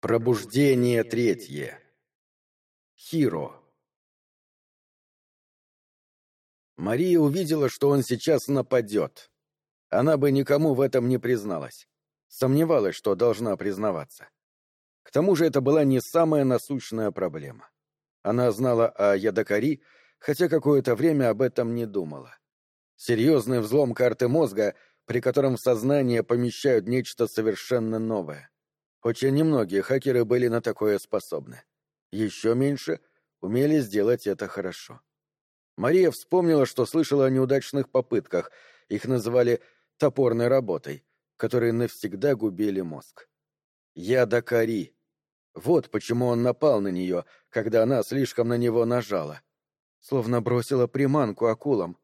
Пробуждение третье. Хиро. Мария увидела, что он сейчас нападет. Она бы никому в этом не призналась. Сомневалась, что должна признаваться. К тому же это была не самая насущная проблема. Она знала о Ядакари, хотя какое-то время об этом не думала. Серьезный взлом карты мозга, при котором в сознание помещают нечто совершенно новое. Очень немногие хакеры были на такое способны. Еще меньше умели сделать это хорошо. Мария вспомнила, что слышала о неудачных попытках, их называли «топорной работой», которые навсегда губили мозг. Яда Кари. Вот почему он напал на нее, когда она слишком на него нажала. Словно бросила приманку акулам.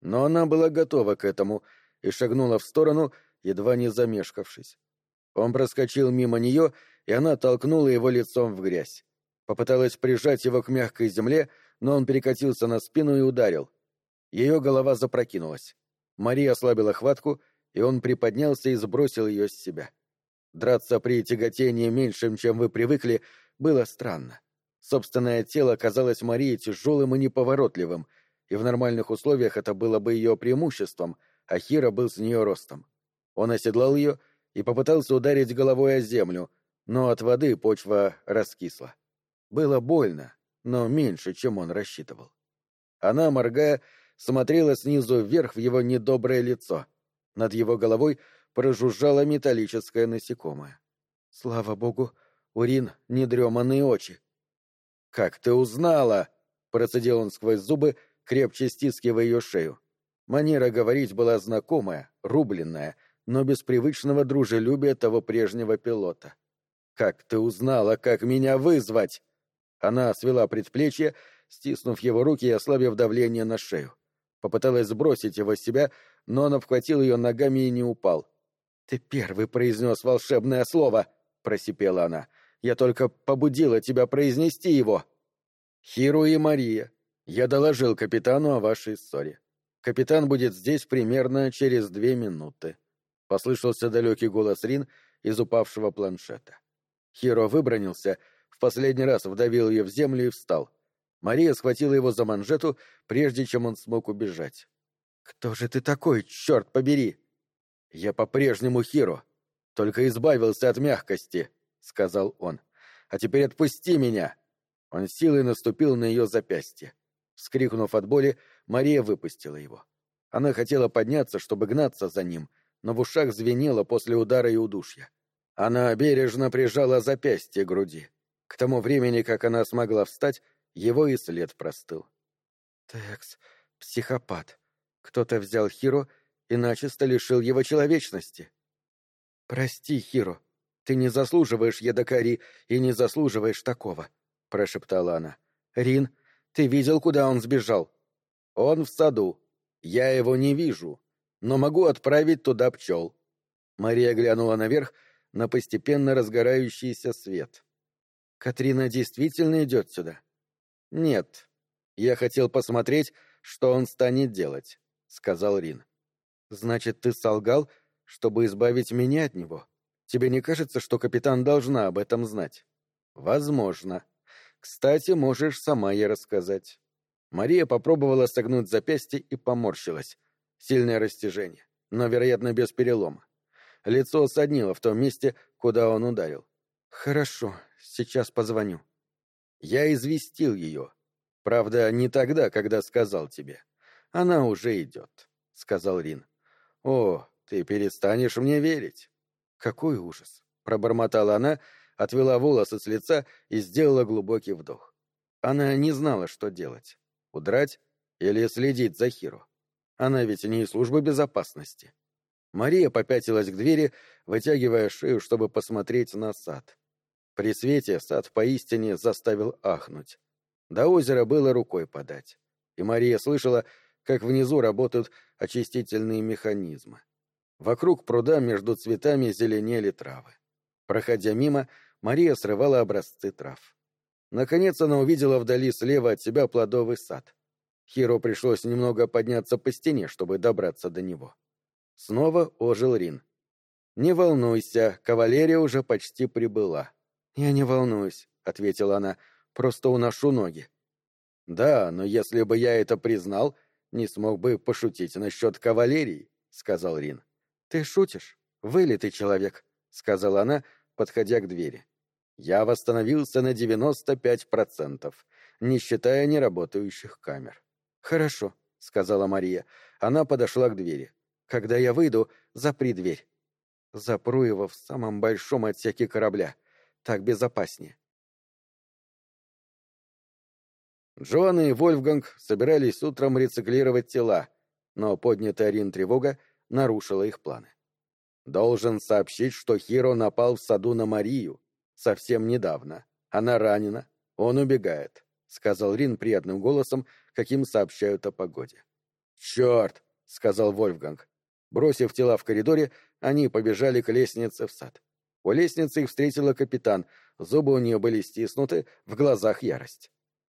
Но она была готова к этому и шагнула в сторону, едва не замешкавшись. Он проскочил мимо нее, и она толкнула его лицом в грязь. Попыталась прижать его к мягкой земле, но он перекатился на спину и ударил. Ее голова запрокинулась. Мария ослабила хватку, и он приподнялся и сбросил ее с себя. Драться при тяготении меньшим, чем вы привыкли, было странно. Собственное тело казалось Марии тяжелым и неповоротливым, и в нормальных условиях это было бы ее преимуществом, а Хира был с нее ростом. Он оседлал ее и попытался ударить головой о землю, но от воды почва раскисла. Было больно, но меньше, чем он рассчитывал. Она, моргая, смотрела снизу вверх в его недоброе лицо. Над его головой прожужжало металлическое насекомое. Слава богу, Урин — недреманные очи. «Как ты узнала?» — процедил он сквозь зубы, крепче стискивая ее шею. Манера говорить была знакомая, рубленная, но без привычного дружелюбия того прежнего пилота. «Как ты узнала, как меня вызвать?» Она свела предплечье, стиснув его руки и ослабив давление на шею. Попыталась сбросить его с себя, но он обхватил ее ногами и не упал. «Ты первый произнес волшебное слово!» — просипела она. «Я только побудила тебя произнести его!» «Хиру и Мария, я доложил капитану о вашей ссоре. Капитан будет здесь примерно через две минуты». Послышался далекий голос Рин из упавшего планшета. Хиро выбронился — последний раз вдавил ее в землю и встал. Мария схватила его за манжету, прежде чем он смог убежать. «Кто же ты такой, черт побери?» «Я по-прежнему Хиро, только избавился от мягкости», — сказал он. «А теперь отпусти меня!» Он силой наступил на ее запястье. Вскрикнув от боли, Мария выпустила его. Она хотела подняться, чтобы гнаться за ним, но в ушах звенело после удара и удушья. Она бережно прижала запястье к груди. К тому времени, как она смогла встать, его и след простыл. Текс, психопат. Кто-то взял Хиро и начисто лишил его человечности. Прости, Хиро, ты не заслуживаешь Ядакари и не заслуживаешь такого, прошептала она. Рин, ты видел, куда он сбежал? Он в саду. Я его не вижу, но могу отправить туда пчел. Мария глянула наверх на постепенно разгорающийся свет. Катрина действительно идет сюда? Нет. Я хотел посмотреть, что он станет делать, сказал Рин. Значит, ты солгал, чтобы избавить меня от него? Тебе не кажется, что капитан должна об этом знать? Возможно. Кстати, можешь сама ей рассказать. Мария попробовала согнуть запястье и поморщилась. Сильное растяжение, но, вероятно, без перелома. Лицо соднило в том месте, куда он ударил. «Хорошо, сейчас позвоню». Я известил ее. Правда, не тогда, когда сказал тебе. Она уже идет, — сказал Рин. О, ты перестанешь мне верить. Какой ужас! — пробормотала она, отвела волосы с лица и сделала глубокий вдох. Она не знала, что делать. Удрать или следить за Хиро. Она ведь не из службы безопасности. Мария попятилась к двери, вытягивая шею, чтобы посмотреть на сад. При свете сад поистине заставил ахнуть. До озера было рукой подать. И Мария слышала, как внизу работают очистительные механизмы. Вокруг пруда между цветами зеленели травы. Проходя мимо, Мария срывала образцы трав. Наконец она увидела вдали слева от себя плодовый сад. Хиро пришлось немного подняться по стене, чтобы добраться до него. Снова ожил Рин. «Не волнуйся, кавалерия уже почти прибыла. «Я не волнуюсь», — ответила она, — «просто уношу ноги». «Да, но если бы я это признал, не смог бы пошутить насчет кавалерии», — сказал Рин. «Ты шутишь? Вылитый человек», — сказала она, подходя к двери. «Я восстановился на девяносто пять процентов, не считая неработающих камер». «Хорошо», — сказала Мария. Она подошла к двери. «Когда я выйду, запри дверь». «Запру его в самом большом отсеке корабля. Так безопаснее». Джоанна и Вольфганг собирались утром рециклировать тела, но поднятая Рин тревога нарушила их планы. Должен сообщить, что Хиро напал в саду на Марию совсем недавно. Она ранена, он убегает, — сказал Рин приятным голосом, каким сообщают о погоде. «Черт!» — сказал Вольфганг. Бросив тела в коридоре, они побежали к лестнице в сад. У лестницы их встретила капитан, зубы у нее были стиснуты, в глазах ярость.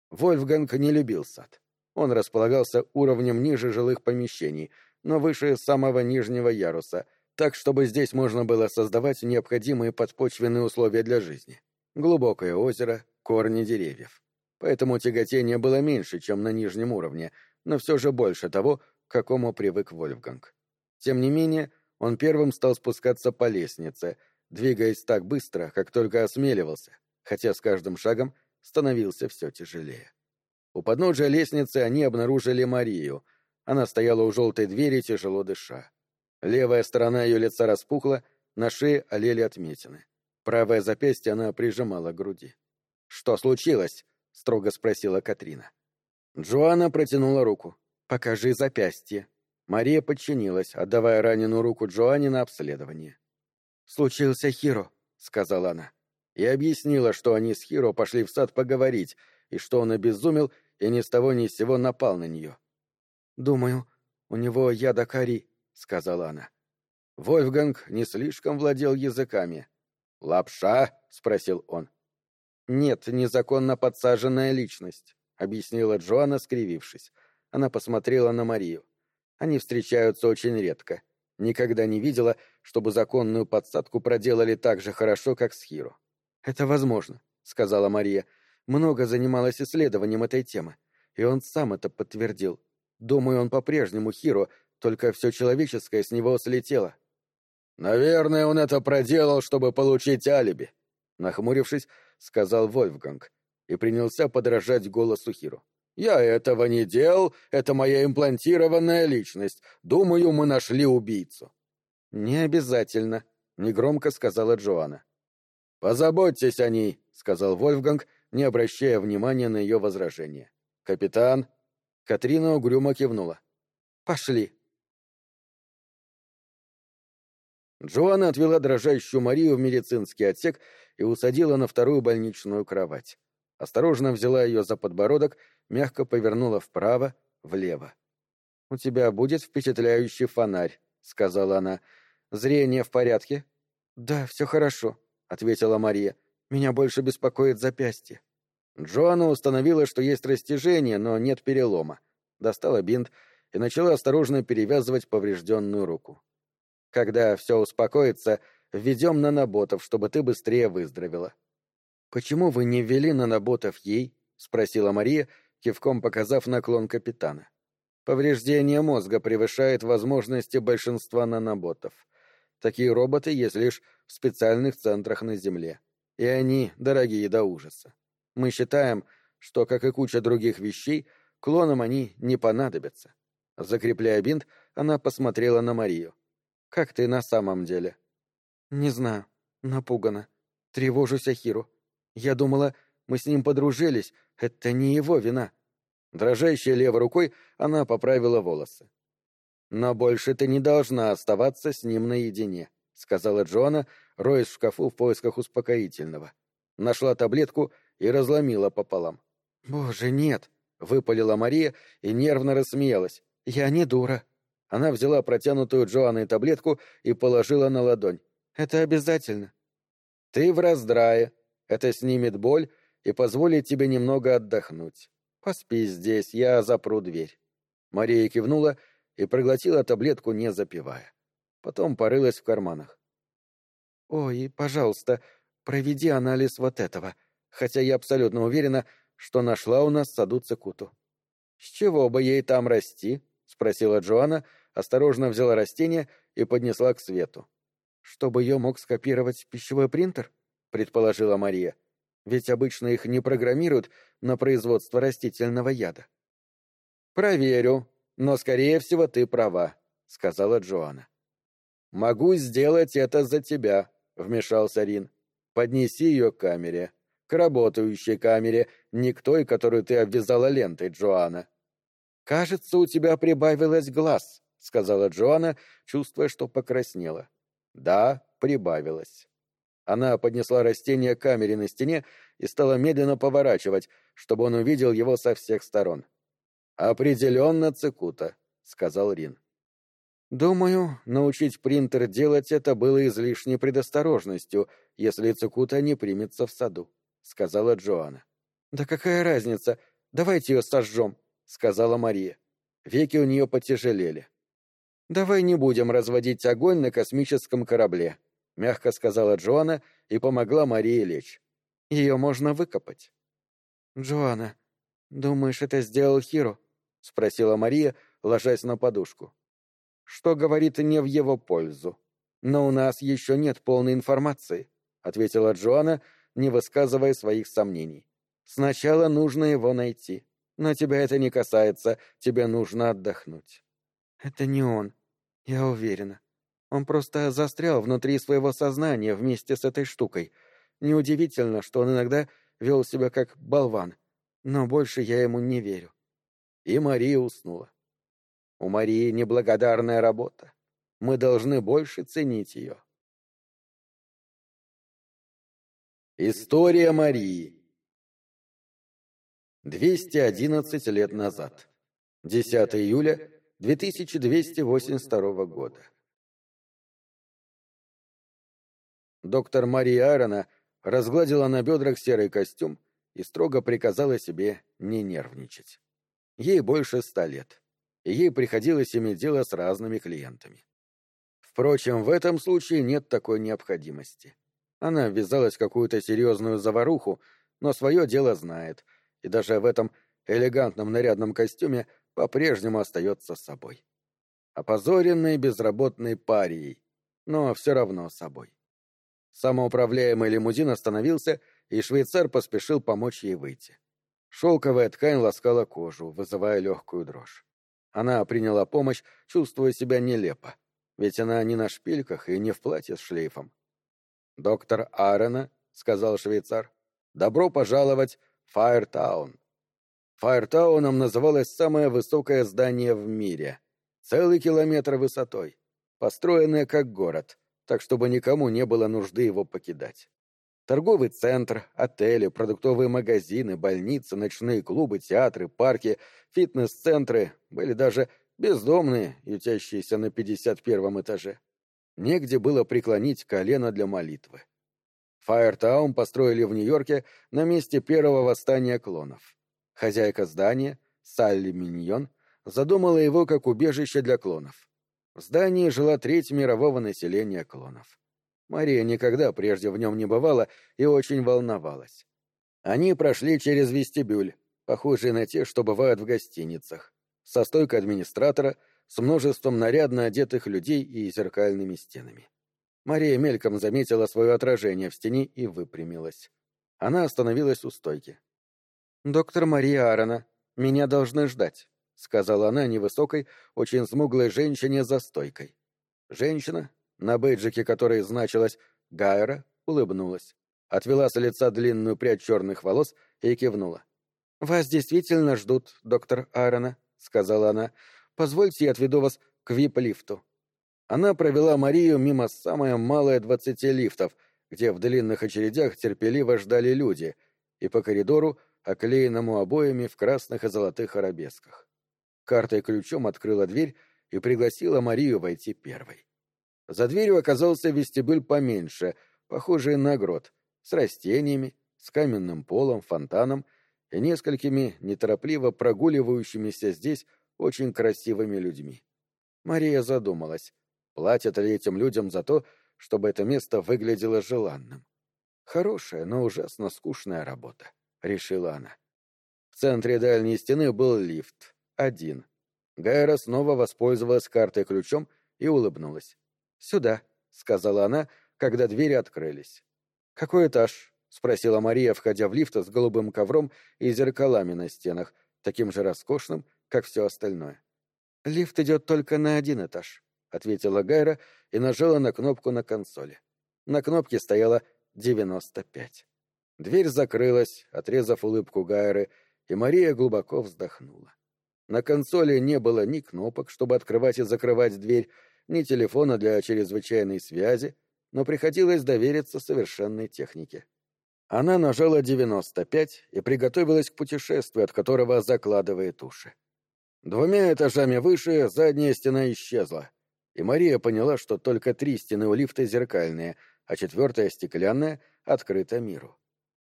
Вольфганг не любил сад. Он располагался уровнем ниже жилых помещений, но выше самого нижнего яруса, так, чтобы здесь можно было создавать необходимые подпочвенные условия для жизни. Глубокое озеро, корни деревьев. Поэтому тяготение было меньше, чем на нижнем уровне, но все же больше того, к какому привык Вольфганг. Тем не менее, он первым стал спускаться по лестнице, двигаясь так быстро, как только осмеливался, хотя с каждым шагом становился все тяжелее. У подножия лестницы они обнаружили Марию. Она стояла у желтой двери, тяжело дыша. Левая сторона ее лица распухла, на шее олели отметины. Правое запястье она прижимала к груди. «Что случилось?» — строго спросила Катрина. Джоанна протянула руку. «Покажи запястье». Мария подчинилась, отдавая раненую руку Джоанне на обследование. «Случился Хиро», — сказала она и объяснила, что они с Хиро пошли в сад поговорить, и что он обезумел и ни с того ни с сего напал на нее. «Думаю, у него ядокари», — сказала она. Вольфганг не слишком владел языками. «Лапша?» — спросил он. «Нет, незаконно подсаженная личность», — объяснила Джоанна, скривившись. Она посмотрела на Марию. Они встречаются очень редко. Никогда не видела, чтобы законную подсадку проделали так же хорошо, как с Хиро. «Это возможно», — сказала Мария. «Много занималась исследованием этой темы, и он сам это подтвердил. Думаю, он по-прежнему Хиро, только все человеческое с него слетело». «Наверное, он это проделал, чтобы получить алиби», — нахмурившись, сказал Вольфганг и принялся подражать голосу Хиро. «Я этого не делал, это моя имплантированная личность. Думаю, мы нашли убийцу». «Не обязательно», — негромко сказала Джоанна. «Позаботьтесь о ней», — сказал Вольфганг, не обращая внимания на ее возражение. «Капитан?» Катрина угрюмо кивнула. «Пошли». Джоанна отвела дрожащую Марию в медицинский отсек и усадила на вторую больничную кровать. Осторожно взяла ее за подбородок, мягко повернула вправо, влево. «У тебя будет впечатляющий фонарь», — сказала она. «Зрение в порядке?» «Да, все хорошо», ответила Мария. Меня больше беспокоит запястье. Джоанна установила, что есть растяжение, но нет перелома. Достала бинт и начала осторожно перевязывать поврежденную руку. Когда все успокоится, введем наноботов, чтобы ты быстрее выздоровела. Почему вы не ввели наноботов ей? спросила Мария, кивком показав наклон капитана. Повреждение мозга превышает возможности большинства наноботов. Такие роботы есть лишь в специальных центрах на Земле. И они дорогие до ужаса. Мы считаем, что, как и куча других вещей, клонам они не понадобятся. Закрепляя бинт, она посмотрела на Марию. «Как ты на самом деле?» «Не знаю. Напугана. Тревожусь о Хиру. Я думала, мы с ним подружились. Это не его вина». Дрожащей левой рукой она поправила волосы. «Но больше ты не должна оставаться с ним наедине», — сказала Джоанна, роясь в шкафу в поисках успокоительного. Нашла таблетку и разломила пополам. «Боже, нет!» — выпалила Мария и нервно рассмеялась. «Я не дура». Она взяла протянутую Джоанной таблетку и положила на ладонь. «Это обязательно». «Ты в раздрае. Это снимет боль и позволит тебе немного отдохнуть. Поспи здесь, я запру дверь». Мария кивнула и проглотила таблетку, не запивая. Потом порылась в карманах. «Ой, пожалуйста, проведи анализ вот этого, хотя я абсолютно уверена, что нашла у нас саду цикуту». «С чего бы ей там расти?» — спросила Джоанна, осторожно взяла растение и поднесла к свету. «Чтобы ее мог скопировать пищевой принтер?» — предположила Мария. «Ведь обычно их не программируют на производство растительного яда». «Проверю, но, скорее всего, ты права», — сказала Джоанна. «Могу сделать это за тебя», — вмешался Рин. «Поднеси ее к камере. К работающей камере, не к той, которую ты обвязала лентой, Джоанна». «Кажется, у тебя прибавилось глаз», — сказала Джоанна, чувствуя, что покраснела. «Да, прибавилось». Она поднесла растение к камере на стене и стала медленно поворачивать, чтобы он увидел его со всех сторон. «Определенно цикута», — сказал Рин. «Думаю, научить принтер делать это было излишней предосторожностью, если цикута не примется в саду», — сказала Джоанна. «Да какая разница? Давайте ее сожжем», — сказала Мария. Веки у нее потяжелели. «Давай не будем разводить огонь на космическом корабле», — мягко сказала Джоанна и помогла Марии лечь. «Ее можно выкопать». «Джоанна, думаешь, это сделал Хиро?» — спросила Мария, ложась на подушку. «Что говорит не в его пользу. Но у нас еще нет полной информации», — ответила Джоанна, не высказывая своих сомнений. «Сначала нужно его найти. Но тебя это не касается, тебе нужно отдохнуть». «Это не он, я уверена. Он просто застрял внутри своего сознания вместе с этой штукой. Неудивительно, что он иногда вел себя как болван. Но больше я ему не верю. И Мария уснула. У Марии неблагодарная работа. Мы должны больше ценить ее. История Марии 211 лет назад. 10 июля 2282 года. Доктор Мария Аарона разгладила на бедрах серый костюм и строго приказала себе не нервничать. Ей больше ста лет, и ей приходилось иметь дело с разными клиентами. Впрочем, в этом случае нет такой необходимости. Она ввязалась в какую-то серьезную заваруху, но свое дело знает, и даже в этом элегантном нарядном костюме по-прежнему остается собой. Опозоренной безработной парией, но все равно собой. Самоуправляемый лимузин остановился, и швейцар поспешил помочь ей выйти. Шелковая ткань ласкала кожу, вызывая легкую дрожь. Она приняла помощь, чувствуя себя нелепо, ведь она не на шпильках и не в платье с шлейфом. «Доктор Аарона», — сказал швейцар, — «добро пожаловать в Фаертаун». Фаертауном называлось самое высокое здание в мире. Целый километр высотой, построенное как город, так чтобы никому не было нужды его покидать. Торговый центр, отели, продуктовые магазины, больницы, ночные клубы, театры, парки, фитнес-центры, были даже бездомные, ютящиеся на 51 этаже. Негде было преклонить колено для молитвы. Фаертаун построили в Нью-Йорке на месте первого восстания клонов. Хозяйка здания, Салли Миньон, задумала его как убежище для клонов. В здании жила треть мирового населения клонов. Мария никогда прежде в нем не бывала и очень волновалась. Они прошли через вестибюль, похожий на те, что бывают в гостиницах, со стойкой администратора, с множеством нарядно одетых людей и зеркальными стенами. Мария мельком заметила свое отражение в стене и выпрямилась. Она остановилась у стойки. «Доктор Мария Аарона, меня должны ждать», — сказала она невысокой, очень смуглой женщине за стойкой. Женщина, на бейджике которой значилось «Гайра», улыбнулась, отвела с лица длинную прядь черных волос и кивнула. «Вас действительно ждут, доктор Аарона», — сказала она. «Позвольте, я отведу вас к вип-лифту». Она провела Марию мимо самое малое двадцати лифтов, где в длинных очередях терпеливо ждали люди, и по коридору, оклеенному обоями в красных и золотых арабесках. Картой ключом открыла дверь и пригласила Марию войти первой. За дверью оказался вестибюль поменьше, похожий на грот, с растениями, с каменным полом, фонтаном и несколькими неторопливо прогуливающимися здесь очень красивыми людьми. Мария задумалась, платят ли этим людям за то, чтобы это место выглядело желанным. Хорошая, но ужасно скучная работа, — решила она. В центре дальней стены был лифт. Один. Гайра снова воспользовалась картой-ключом и улыбнулась. «Сюда», — сказала она, когда двери открылись. «Какой этаж?» — спросила Мария, входя в лифт с голубым ковром и зеркалами на стенах, таким же роскошным, как все остальное. «Лифт идет только на один этаж», — ответила Гайра и нажала на кнопку на консоли. На кнопке стояло девяносто пять. Дверь закрылась, отрезав улыбку Гайры, и Мария глубоко вздохнула. На консоли не было ни кнопок, чтобы открывать и закрывать дверь, ни телефона для чрезвычайной связи, но приходилось довериться совершенной технике. Она нажала 95 и приготовилась к путешествию, от которого закладывает уши. Двумя этажами выше задняя стена исчезла, и Мария поняла, что только три стены у лифта зеркальные, а четвертая стеклянная открыта миру.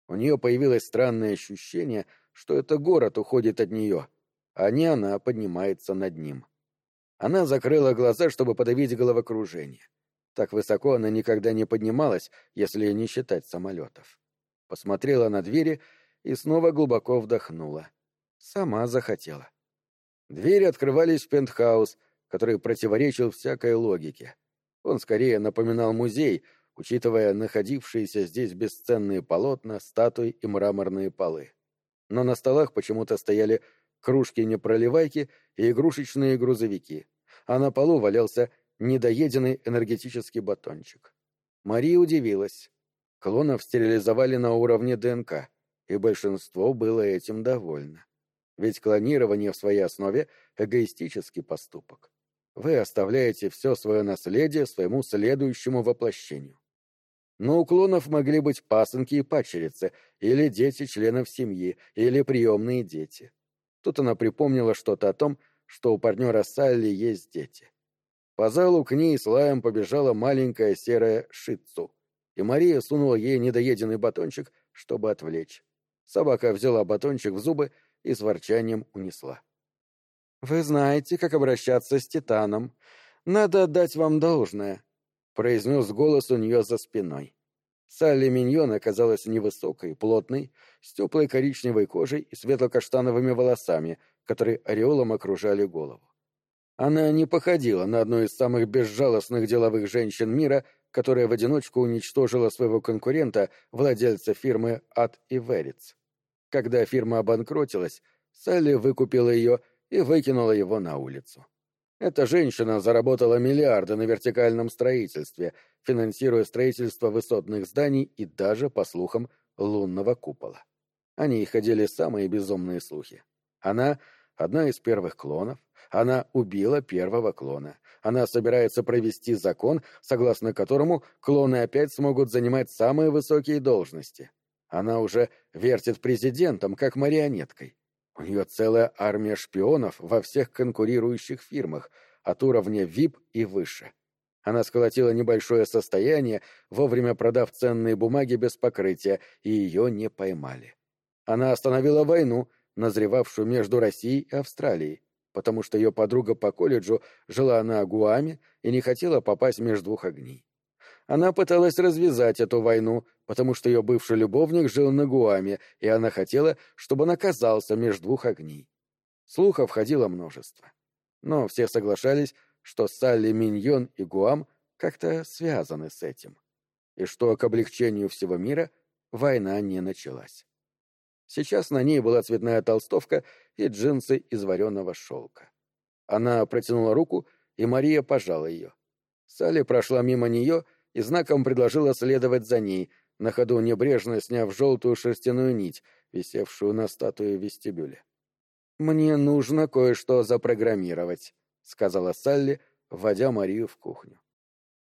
У нее появилось странное ощущение, что это город уходит от нее, а не она поднимается над ним. Она закрыла глаза, чтобы подавить головокружение. Так высоко она никогда не поднималась, если не считать самолетов. Посмотрела на двери и снова глубоко вдохнула. Сама захотела. Двери открывались в пентхаус, который противоречил всякой логике. Он скорее напоминал музей, учитывая находившиеся здесь бесценные полотна, статуи и мраморные полы. Но на столах почему-то стояли кружки-непроливайки и игрушечные грузовики, а на полу валялся недоеденный энергетический батончик. Мария удивилась. Клонов стерилизовали на уровне ДНК, и большинство было этим довольно. Ведь клонирование в своей основе — эгоистический поступок. Вы оставляете все свое наследие своему следующему воплощению. Но у клонов могли быть пасынки и падчерицы, или дети членов семьи, или приемные дети. Тут она припомнила что-то о том, что у партнера Салли есть дети. По залу к ней с лаем побежала маленькая серая шицу, и Мария сунула ей недоеденный батончик, чтобы отвлечь. Собака взяла батончик в зубы и с ворчанием унесла. «Вы знаете, как обращаться с Титаном. Надо отдать вам должное», — произнес голос у нее за спиной. Салли Миньон оказалась невысокой, плотной, с теплой коричневой кожей и светло-каштановыми волосами, которые ореолом окружали голову. Она не походила на одну из самых безжалостных деловых женщин мира, которая в одиночку уничтожила своего конкурента, владельца фирмы Ад и Вериц. Когда фирма обанкротилась, Салли выкупила ее и выкинула его на улицу. Эта женщина заработала миллиарды на вертикальном строительстве, финансируя строительство высотных зданий и даже, по слухам, лунного купола. О ней ходили самые безумные слухи. Она — одна из первых клонов, она убила первого клона. Она собирается провести закон, согласно которому клоны опять смогут занимать самые высокие должности. Она уже вертит президентом, как марионеткой. У нее целая армия шпионов во всех конкурирующих фирмах, от уровня VIP и выше. Она сколотила небольшое состояние, вовремя продав ценные бумаги без покрытия, и ее не поймали. Она остановила войну, назревавшую между Россией и Австралией, потому что ее подруга по колледжу жила на Гуаме и не хотела попасть между двух огней. Она пыталась развязать эту войну, потому что ее бывший любовник жил на Гуаме, и она хотела, чтобы он оказался между двух огней. Слухов ходило множество. Но все соглашались, что Салли Миньон и Гуам как-то связаны с этим, и что к облегчению всего мира война не началась. Сейчас на ней была цветная толстовка и джинсы из вареного шелка. Она протянула руку, и Мария пожала ее. Салли прошла мимо нее и знаком предложила следовать за ней, на ходу небрежно сняв желтую шерстяную нить, висевшую на статуе в вестибюле. «Мне нужно кое-что запрограммировать», — сказала Салли, вводя Марию в кухню.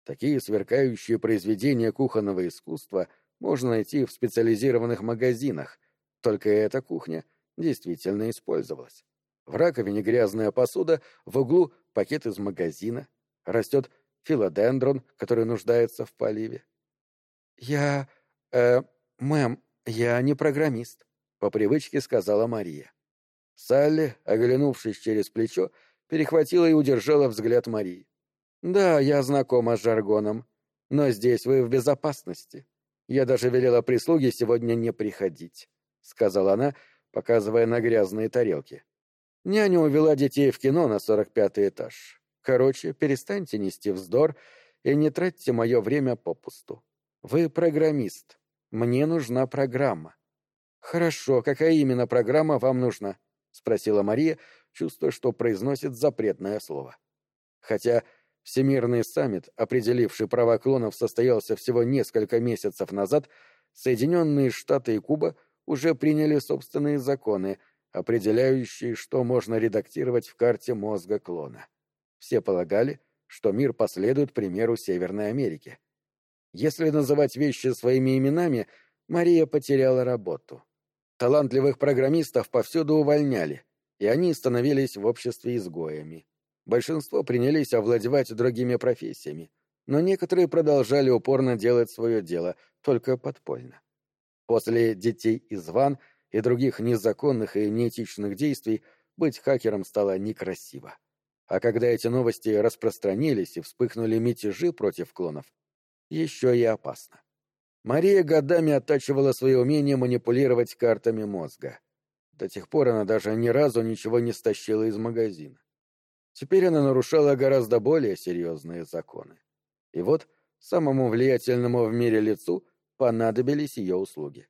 Такие сверкающие произведения кухонного искусства можно найти в специализированных магазинах, только эта кухня действительно использовалась. В раковине грязная посуда, в углу пакет из магазина, растет филодендрон, который нуждается в поливе. «Я... э... мэм, я не программист», — по привычке сказала Мария. Салли, оглянувшись через плечо, перехватила и удержала взгляд Марии. «Да, я знакома с жаргоном, но здесь вы в безопасности. Я даже велела прислуге сегодня не приходить», — сказала она, показывая на грязные тарелки. Няня увела детей в кино на сорок пятый этаж. Короче, перестаньте нести вздор и не тратьте мое время попусту. Вы программист. Мне нужна программа. Хорошо, какая именно программа вам нужна? Спросила Мария, чувствуя, что произносит запретное слово. Хотя Всемирный саммит, определивший права клонов, состоялся всего несколько месяцев назад, Соединенные Штаты и Куба уже приняли собственные законы, определяющие, что можно редактировать в карте мозга клона. Все полагали, что мир последует примеру Северной Америки. Если называть вещи своими именами, Мария потеряла работу. Талантливых программистов повсюду увольняли, и они становились в обществе изгоями. Большинство принялись овладевать другими профессиями, но некоторые продолжали упорно делать свое дело, только подпольно. После детей из ван и других незаконных и неэтичных действий быть хакером стало некрасиво. А когда эти новости распространились и вспыхнули мятежи против клонов, еще и опасно. Мария годами оттачивала свое умение манипулировать картами мозга. До тех пор она даже ни разу ничего не стащила из магазина. Теперь она нарушала гораздо более серьезные законы. И вот самому влиятельному в мире лицу понадобились ее услуги.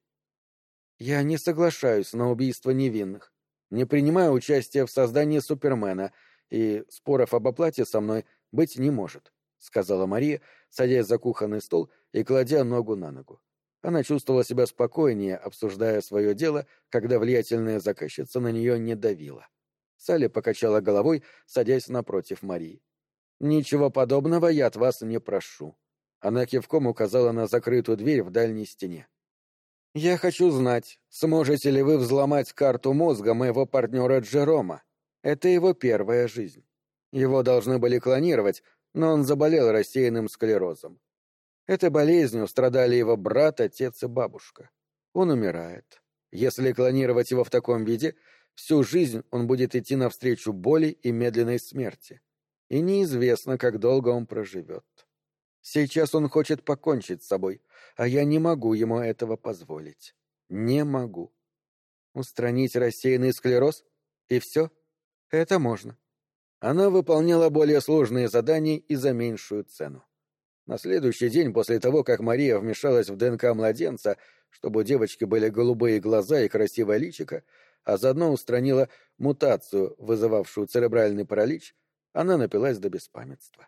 «Я не соглашаюсь на убийство невинных, не принимаю участия в создании Супермена, и споров об оплате со мной быть не может», — сказала Мария, садясь за кухонный стол и кладя ногу на ногу. Она чувствовала себя спокойнее, обсуждая свое дело, когда влиятельная заказчица на нее не давила. Салли покачала головой, садясь напротив Марии. «Ничего подобного я от вас не прошу». Она кивком указала на закрытую дверь в дальней стене. «Я хочу знать, сможете ли вы взломать карту мозга моего партнера Джерома. Это его первая жизнь. Его должны были клонировать, но он заболел рассеянным склерозом. Этой болезнью страдали его брат, отец и бабушка. Он умирает. Если клонировать его в таком виде, Всю жизнь он будет идти навстречу боли и медленной смерти. И неизвестно, как долго он проживет. Сейчас он хочет покончить с собой, а я не могу ему этого позволить. Не могу. Устранить рассеянный склероз? И все? Это можно. Она выполняла более сложные задания и за меньшую цену. На следующий день после того, как Мария вмешалась в ДНК младенца, чтобы у девочки были голубые глаза и красивое личико, а заодно устранила мутацию, вызывавшую церебральный паралич, она напилась до беспамятства.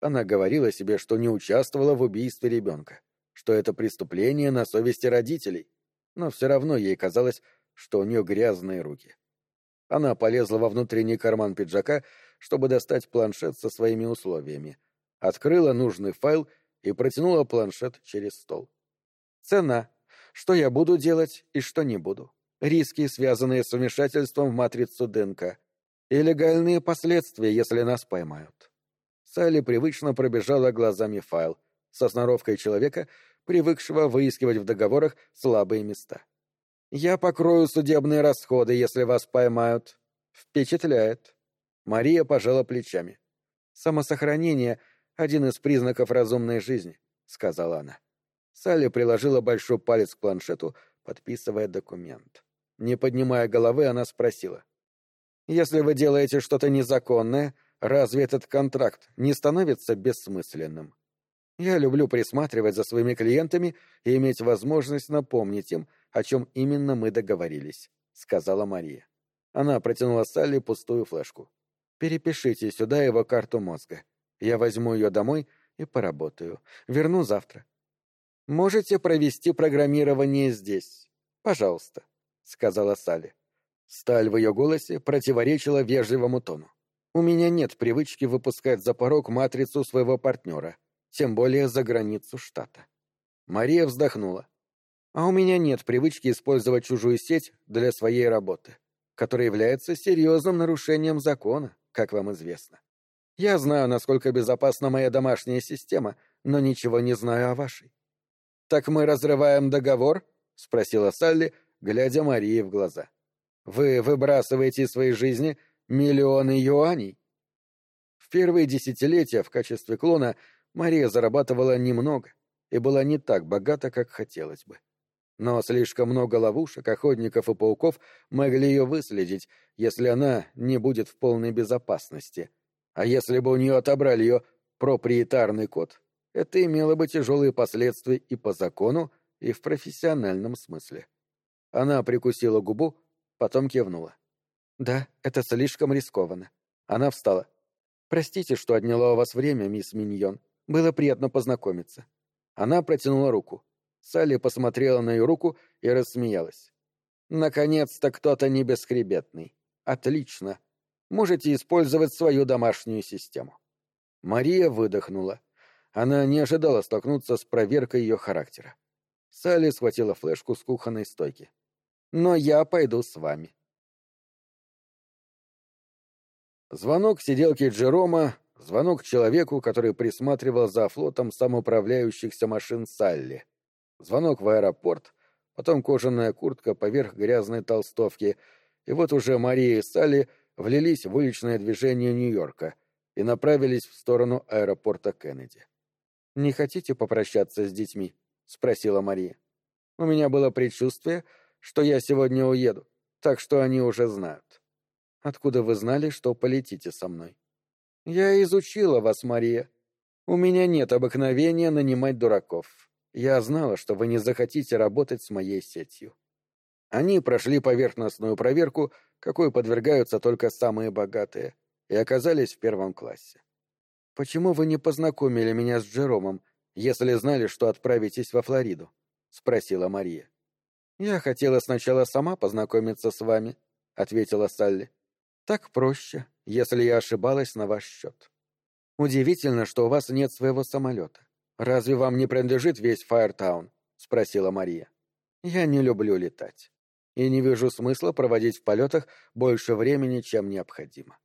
Она говорила себе, что не участвовала в убийстве ребенка, что это преступление на совести родителей, но все равно ей казалось, что у нее грязные руки. Она полезла во внутренний карман пиджака, чтобы достать планшет со своими условиями, открыла нужный файл и протянула планшет через стол. Цена. Что я буду делать и что не буду риски, связанные с вмешательством в матрицу ДНК, и легальные последствия, если нас поймают. Салли привычно пробежала глазами файл со сноровкой человека, привыкшего выискивать в договорах слабые места. «Я покрою судебные расходы, если вас поймают». «Впечатляет». Мария пожала плечами. «Самосохранение — один из признаков разумной жизни», — сказала она. Салли приложила большой палец к планшету, подписывая документ. Не поднимая головы, она спросила. «Если вы делаете что-то незаконное, разве этот контракт не становится бессмысленным? Я люблю присматривать за своими клиентами и иметь возможность напомнить им, о чем именно мы договорились», — сказала Мария. Она протянула Салли пустую флешку. «Перепишите сюда его карту мозга. Я возьму ее домой и поработаю. Верну завтра. Можете провести программирование здесь. Пожалуйста» сказала Салли. Сталь в ее голосе противоречила вежливому тону. «У меня нет привычки выпускать за порог матрицу своего партнера, тем более за границу штата». Мария вздохнула. «А у меня нет привычки использовать чужую сеть для своей работы, которая является серьезным нарушением закона, как вам известно. Я знаю, насколько безопасна моя домашняя система, но ничего не знаю о вашей». «Так мы разрываем договор?» — спросила Салли, — глядя Марии в глаза. «Вы выбрасываете из своей жизни миллионы юаней?» В первые десятилетия в качестве клона Мария зарабатывала немного, и была не так богата, как хотелось бы. Но слишком много ловушек, охотников и пауков могли ее выследить, если она не будет в полной безопасности. А если бы у нее отобрали ее проприетарный код, это имело бы тяжелые последствия и по закону, и в профессиональном смысле. Она прикусила губу, потом кивнула. «Да, это слишком рискованно». Она встала. «Простите, что отняла у вас время, мисс Миньон. Было приятно познакомиться». Она протянула руку. Салли посмотрела на ее руку и рассмеялась. «Наконец-то кто-то не бесхребетный. Отлично. Можете использовать свою домашнюю систему». Мария выдохнула. Она не ожидала столкнуться с проверкой ее характера. Салли схватила флешку с кухонной стойки. «Но я пойду с вами». Звонок сиделки Джерома, звонок человеку, который присматривал за флотом самоуправляющихся машин Салли. Звонок в аэропорт, потом кожаная куртка поверх грязной толстовки, и вот уже Мария и Салли влились в уличное движение Нью-Йорка и направились в сторону аэропорта Кеннеди. «Не хотите попрощаться с детьми?» — спросила Мария. «У меня было предчувствие, что я сегодня уеду, так что они уже знают». «Откуда вы знали, что полетите со мной?» «Я изучила вас, Мария. У меня нет обыкновения нанимать дураков. Я знала, что вы не захотите работать с моей сетью. Они прошли поверхностную проверку, какой подвергаются только самые богатые, и оказались в первом классе. «Почему вы не познакомили меня с Джеромом, если знали, что отправитесь во Флориду?» — спросила Мария. «Я хотела сначала сама познакомиться с вами», — ответила Салли. «Так проще, если я ошибалась на ваш счет. Удивительно, что у вас нет своего самолета. «Разве вам не принадлежит весь Фаертаун?» — спросила Мария. «Я не люблю летать. И не вижу смысла проводить в полетах больше времени, чем необходимо».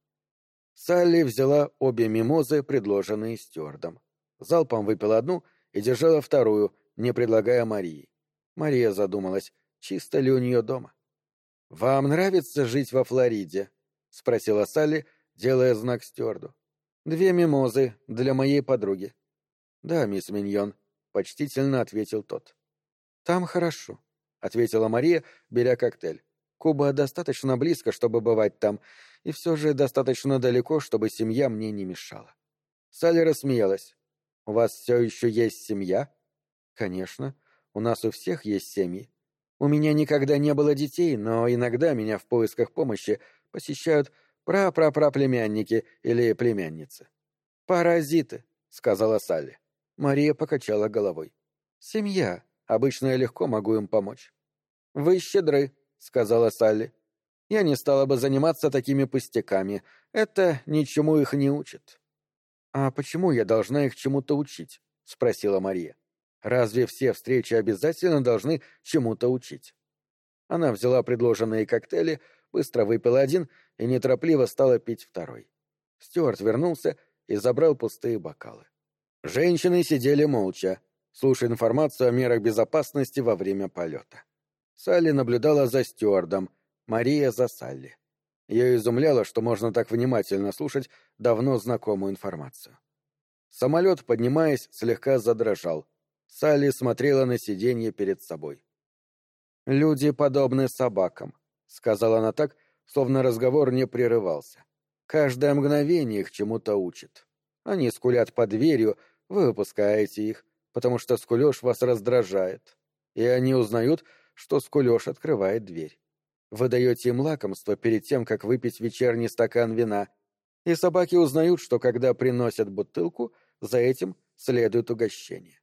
Салли взяла обе мимозы, предложенные стюардом. Залпом выпила одну и держала вторую, не предлагая Марии. Мария задумалась, чисто ли у нее дома. «Вам нравится жить во Флориде?» — спросила Салли, делая знак стюарду. «Две мимозы для моей подруги. «Да, мисс Миньон», — почтительно ответил тот. «Там хорошо», — ответила Мария, беря коктейль. «Куба достаточно близко, чтобы бывать там, и все же достаточно далеко, чтобы семья мне не мешала». Салли рассмеялась. «У вас все еще есть семья?» «Конечно. У нас у всех есть семьи. У меня никогда не было детей, но иногда меня в поисках помощи посещают пра-пра-пра-племянники или племянницы». «Паразиты», — сказала Салли. Мария покачала головой. «Семья. Обычно я легко могу им помочь». «Вы щедры», — сказала Салли. «Я не стала бы заниматься такими пустяками. Это ничему их не учит». «А почему я должна их чему-то учить?» — спросила Мария. «Разве все встречи обязательно должны чему-то учить?» Она взяла предложенные коктейли, быстро выпила один и неторопливо стала пить второй. Стюарт вернулся и забрал пустые бокалы. Женщины сидели молча, слушая информацию о мерах безопасности во время полета. Салли наблюдала за стюардом, Мария за Салли. Ее изумляло, что можно так внимательно слушать давно знакомую информацию. Самолет, поднимаясь, слегка задрожал. Салли смотрела на сиденье перед собой. «Люди подобны собакам», — сказала она так, словно разговор не прерывался. «Каждое мгновение их чему-то учит. Они скулят под дверью, вы выпускаете их, потому что скулёж вас раздражает. И они узнают, что скулёж открывает дверь. Вы даете им лакомство перед тем, как выпить вечерний стакан вина. И собаки узнают, что когда приносят бутылку, за этим следует угощение.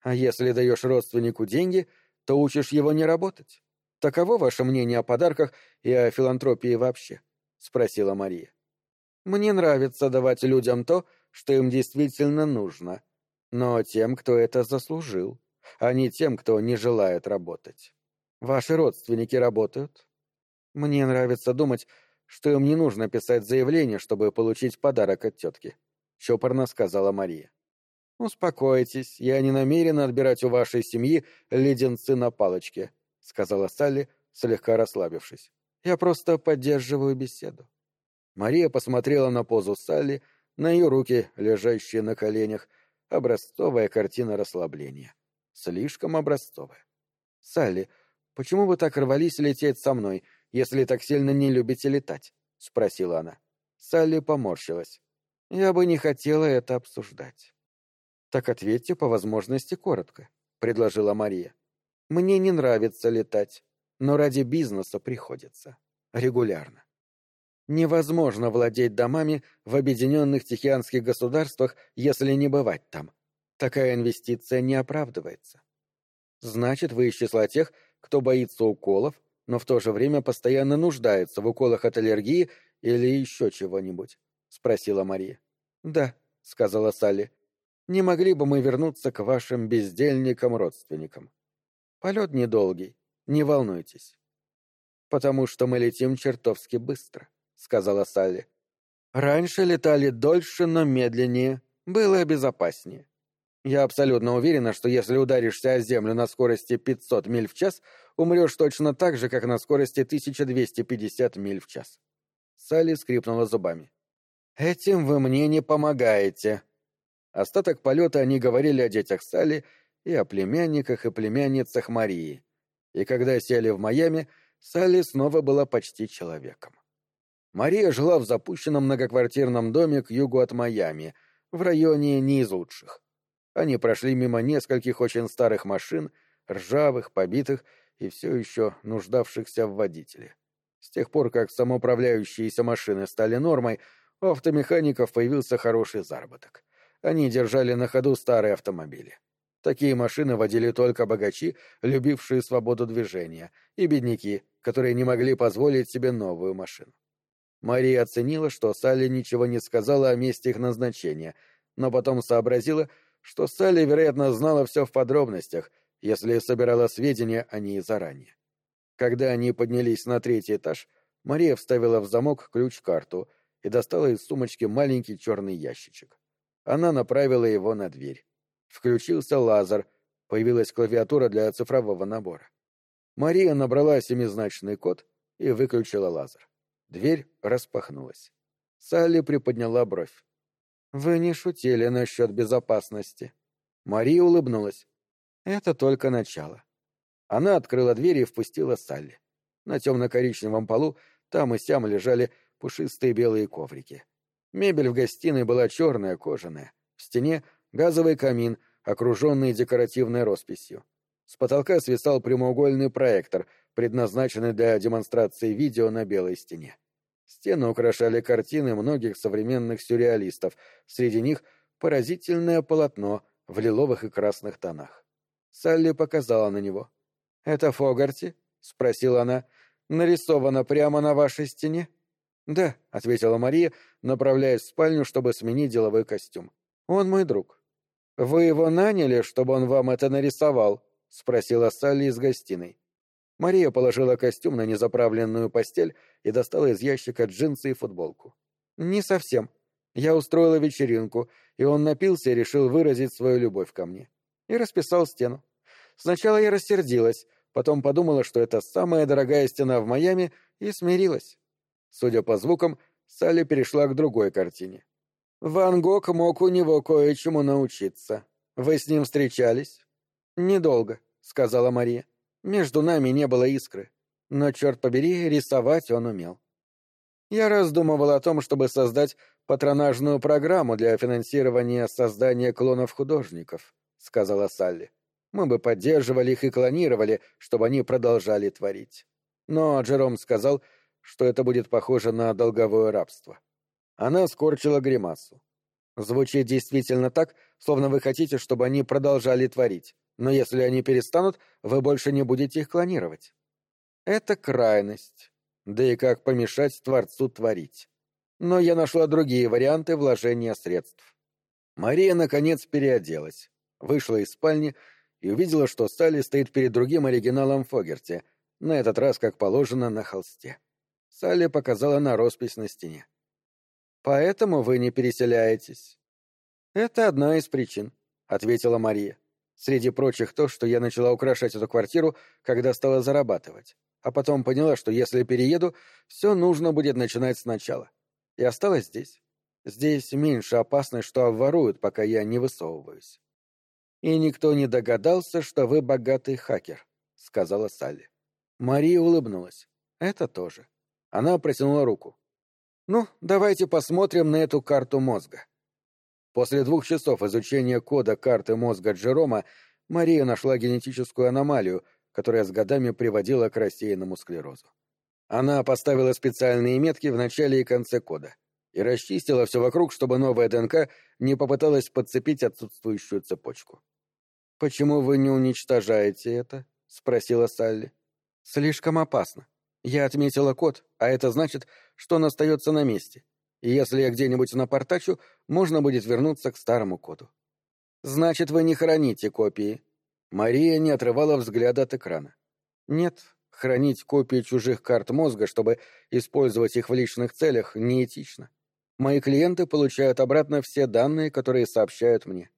А если даешь родственнику деньги, то учишь его не работать. Таково ваше мнение о подарках и о филантропии вообще? — спросила Мария. Мне нравится давать людям то, что им действительно нужно, но тем, кто это заслужил, а не тем, кто не желает работать. Ваши родственники работают? Мне нравится думать, что им не нужно писать заявление, чтобы получить подарок от тетки, — чопорно сказала Мария. «Успокойтесь, я не намерена отбирать у вашей семьи леденцы на палочке», — сказала Салли, слегка расслабившись. «Я просто поддерживаю беседу». Мария посмотрела на позу Салли, на ее руки, лежащие на коленях, образцовая картина расслабления. Слишком образцовая. «Салли, почему вы так рвались лететь со мной, если так сильно не любите летать?» — спросила она. Салли поморщилась. «Я бы не хотела это обсуждать». «Так ответьте по возможности коротко», — предложила Мария. «Мне не нравится летать, но ради бизнеса приходится. Регулярно. Невозможно владеть домами в Объединенных Тихианских государствах, если не бывать там. Такая инвестиция не оправдывается. Значит, вы из числа тех, кто боится уколов, но в то же время постоянно нуждается в уколах от аллергии или еще чего-нибудь? — спросила Мария. — Да, — сказала Салли. — Не могли бы мы вернуться к вашим бездельникам-родственникам? Полет недолгий, не волнуйтесь. — Потому что мы летим чертовски быстро, — сказала Салли. — Раньше летали дольше, но медленнее, было безопаснее. Я абсолютно уверена, что если ударишься о землю на скорости 500 миль в час, умрешь точно так же, как на скорости 1250 миль в час. Салли скрипнула зубами. «Этим вы мне не помогаете». Остаток полета они говорили о детях Салли и о племянниках и племянницах Марии. И когда сели в Майами, Салли снова была почти человеком. Мария жила в запущенном многоквартирном доме к югу от Майами, в районе не из лучших. Они прошли мимо нескольких очень старых машин, ржавых, побитых и все еще нуждавшихся в водителе. С тех пор, как самоуправляющиеся машины стали нормой, у автомехаников появился хороший заработок. Они держали на ходу старые автомобили. Такие машины водили только богачи, любившие свободу движения, и бедняки, которые не могли позволить себе новую машину. Мария оценила, что Салли ничего не сказала о месте их назначения, но потом сообразила, что Салли, вероятно, знала все в подробностях, если собирала сведения о ней заранее. Когда они поднялись на третий этаж, Мария вставила в замок ключ-карту и достала из сумочки маленький черный ящичек. Она направила его на дверь. Включился лазер, появилась клавиатура для цифрового набора. Мария набрала семизначный код и выключила лазер. Дверь распахнулась. Салли приподняла бровь. «Вы не шутили насчет безопасности». Мария улыбнулась. «Это только начало». Она открыла дверь и впустила Салли. На темно-коричневом полу там и сям лежали пушистые белые коврики. Мебель в гостиной была черная, кожаная. В стене газовый камин, окруженный декоративной росписью. С потолка свисал прямоугольный проектор, предназначенный для демонстрации видео на белой стене. Стены украшали картины многих современных сюрреалистов, среди них поразительное полотно в лиловых и красных тонах. Салли показала на него. «Это Фогарти?» — спросила она. «Нарисовано прямо на вашей стене?» «Да», — ответила Мария, направляясь в спальню, чтобы сменить деловой костюм. «Он мой друг». «Вы его наняли, чтобы он вам это нарисовал?» — спросила Салли из гостиной. Мария положила костюм на незаправленную постель и достала из ящика джинсы и футболку. «Не совсем. Я устроила вечеринку, и он напился и решил выразить свою любовь ко мне. И расписал стену. Сначала я рассердилась, потом подумала, что это самая дорогая стена в Майами, и смирилась. Судя по звукам, Салли перешла к другой картине. «Ван Гог мог у него кое-чему научиться. Вы с ним встречались?» «Недолго», — сказала Мария. Между нами не было искры. Но, черт побери, рисовать он умел. Я раздумывал о том, чтобы создать патронажную программу для финансирования создания клонов художников, сказала Салли. Мы бы поддерживали их и клонировали, чтобы они продолжали творить. Но Джером сказал, что это будет похоже на долговое рабство. Она скорчила гримасу. Звучит действительно так, словно вы хотите, чтобы они продолжали творить. Но если они перестанут, вы больше не будете их клонировать. Это крайность. Да и как помешать Творцу творить? Но я нашла другие варианты вложения средств. Мария, наконец, переоделась, вышла из спальни и увидела, что Салли стоит перед другим оригиналом Фогерти, на этот раз, как положено, на холсте. Салли показала на роспись на стене. «Поэтому вы не переселяетесь?» «Это одна из причин», — ответила Мария. Среди прочих то, что я начала украшать эту квартиру, когда стала зарабатывать. А потом поняла, что если перееду, все нужно будет начинать сначала. И осталась здесь. Здесь меньше опасность, что обворуют, пока я не высовываюсь. И никто не догадался, что вы богатый хакер, сказала Салли. Мария улыбнулась. Это тоже. Она протянула руку. Ну, давайте посмотрим на эту карту мозга. После двух часов изучения кода карты мозга Джерома Мария нашла генетическую аномалию, которая с годами приводила к рассеянному склерозу. Она поставила специальные метки в начале и конце кода и расчистила все вокруг, чтобы новая ДНК не попыталась подцепить отсутствующую цепочку. «Почему вы не уничтожаете это?» — спросила Салли. «Слишком опасно. Я отметила код, а это значит, что он остается на месте. И если я где-нибудь напортачу, можно будет вернуться к старому коду». «Значит, вы не храните копии?» Мария не отрывала взгляда от экрана. «Нет, хранить копии чужих карт мозга, чтобы использовать их в личных целях, неэтично. Мои клиенты получают обратно все данные, которые сообщают мне.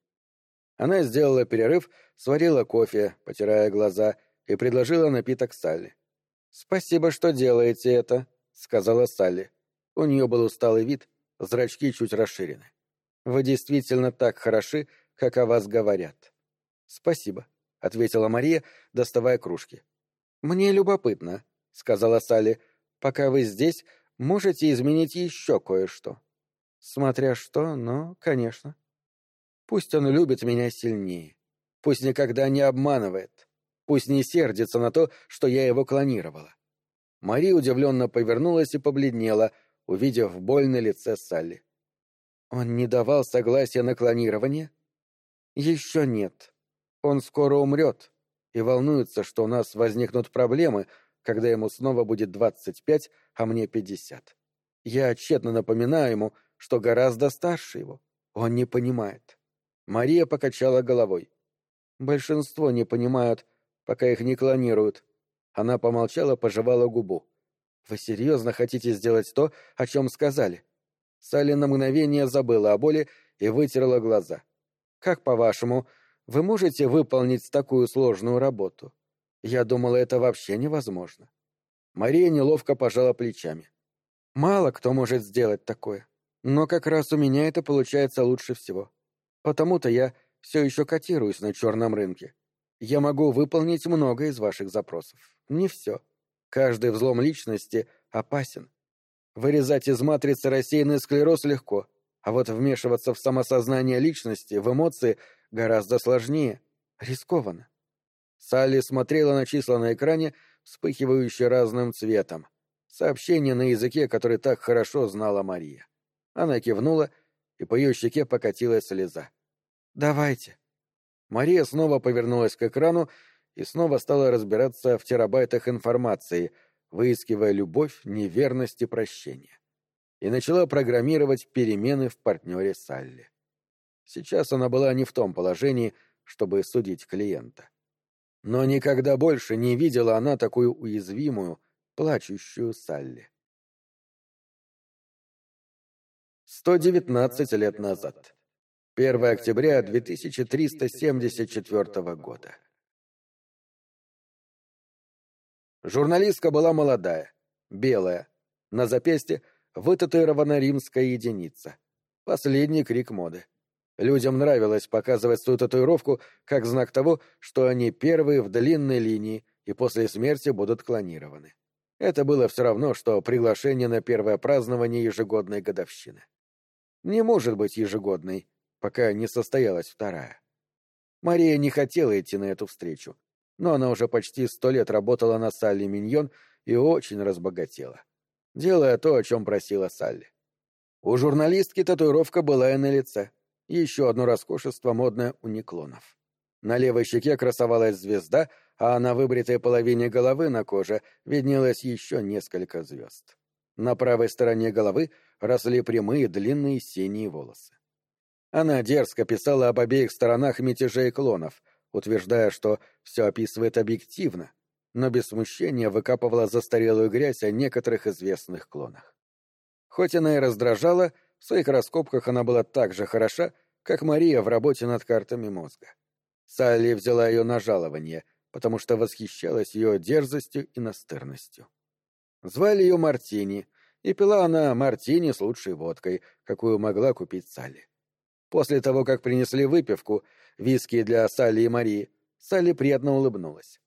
Она сделала перерыв, сварила кофе, потирая глаза, и предложила напиток Салли. «Спасибо, что делаете это», — сказала Салли. У нее был усталый вид, зрачки чуть расширены. «Вы действительно так хороши, как о вас говорят». «Спасибо», — ответила Мария, доставая кружки. «Мне любопытно», — сказала Салли. «Пока вы здесь, можете изменить еще кое-что». Смотря что, но, конечно. Пусть он любит меня сильнее. Пусть никогда не обманывает. Пусть не сердится на то, что я его клонировала. Мари удивленно повернулась и побледнела, увидев боль на лице Салли. Он не давал согласия на клонирование? Еще нет. Он скоро умрет и волнуется, что у нас возникнут проблемы, когда ему снова будет двадцать пять, а мне пятьдесят. Я тщетно напоминаю ему, что гораздо старше его. Он не понимает. Мария покачала головой. Большинство не понимают, пока их не клонируют. Она помолчала, пожевала губу. Вы серьезно хотите сделать то, о чем сказали? Салли на мгновение забыла о боли и вытерла глаза. Как по-вашему, вы можете выполнить такую сложную работу? Я думала, это вообще невозможно. Мария неловко пожала плечами. Мало кто может сделать такое. Но как раз у меня это получается лучше всего. Потому-то я все еще котируюсь на черном рынке. Я могу выполнить много из ваших запросов. Не все. Каждый взлом личности опасен. Вырезать из матрицы рассеянный склероз легко, а вот вмешиваться в самосознание личности, в эмоции гораздо сложнее, рискованно. Салли смотрела на числа на экране, вспыхивающие разным цветом. Сообщение на языке, который так хорошо знала Мария. Она кивнула, и по ее щеке покатилась слеза. «Давайте». Мария снова повернулась к экрану и снова стала разбираться в терабайтах информации, выискивая любовь, неверность и прощение. И начала программировать перемены в партнере Салли. Сейчас она была не в том положении, чтобы судить клиента. Но никогда больше не видела она такую уязвимую, плачущую Салли. 119 лет назад. 1 октября 2374 года. Журналистка была молодая, белая. На запястье вытатуирована римская единица. Последний крик моды. Людям нравилось показывать свою татуировку как знак того, что они первые в длинной линии и после смерти будут клонированы. Это было все равно, что приглашение на первое празднование ежегодной годовщины не может быть ежегодной, пока не состоялась вторая. Мария не хотела идти на эту встречу, но она уже почти сто лет работала на Салли Миньон и очень разбогатела, делая то, о чем просила Салли. У журналистки татуировка была и на лице. Еще одно роскошество модное у Неклонов. На левой щеке красовалась звезда, а на выбритой половине головы на коже виднелось еще несколько звезд. На правой стороне головы росли прямые длинные синие волосы. Она дерзко писала об обеих сторонах мятежей клонов, утверждая, что все описывает объективно, но без смущения выкапывала застарелую грязь о некоторых известных клонах. Хоть она и раздражала, в своих раскопках она была так же хороша, как Мария в работе над картами мозга. Салли взяла ее на жалование, потому что восхищалась ее дерзостью и настырностью. Звали ее Мартини, и пила она мартини с лучшей водкой, какую могла купить Салли. После того, как принесли выпивку, виски для Салли и Марии, Салли приятно улыбнулась.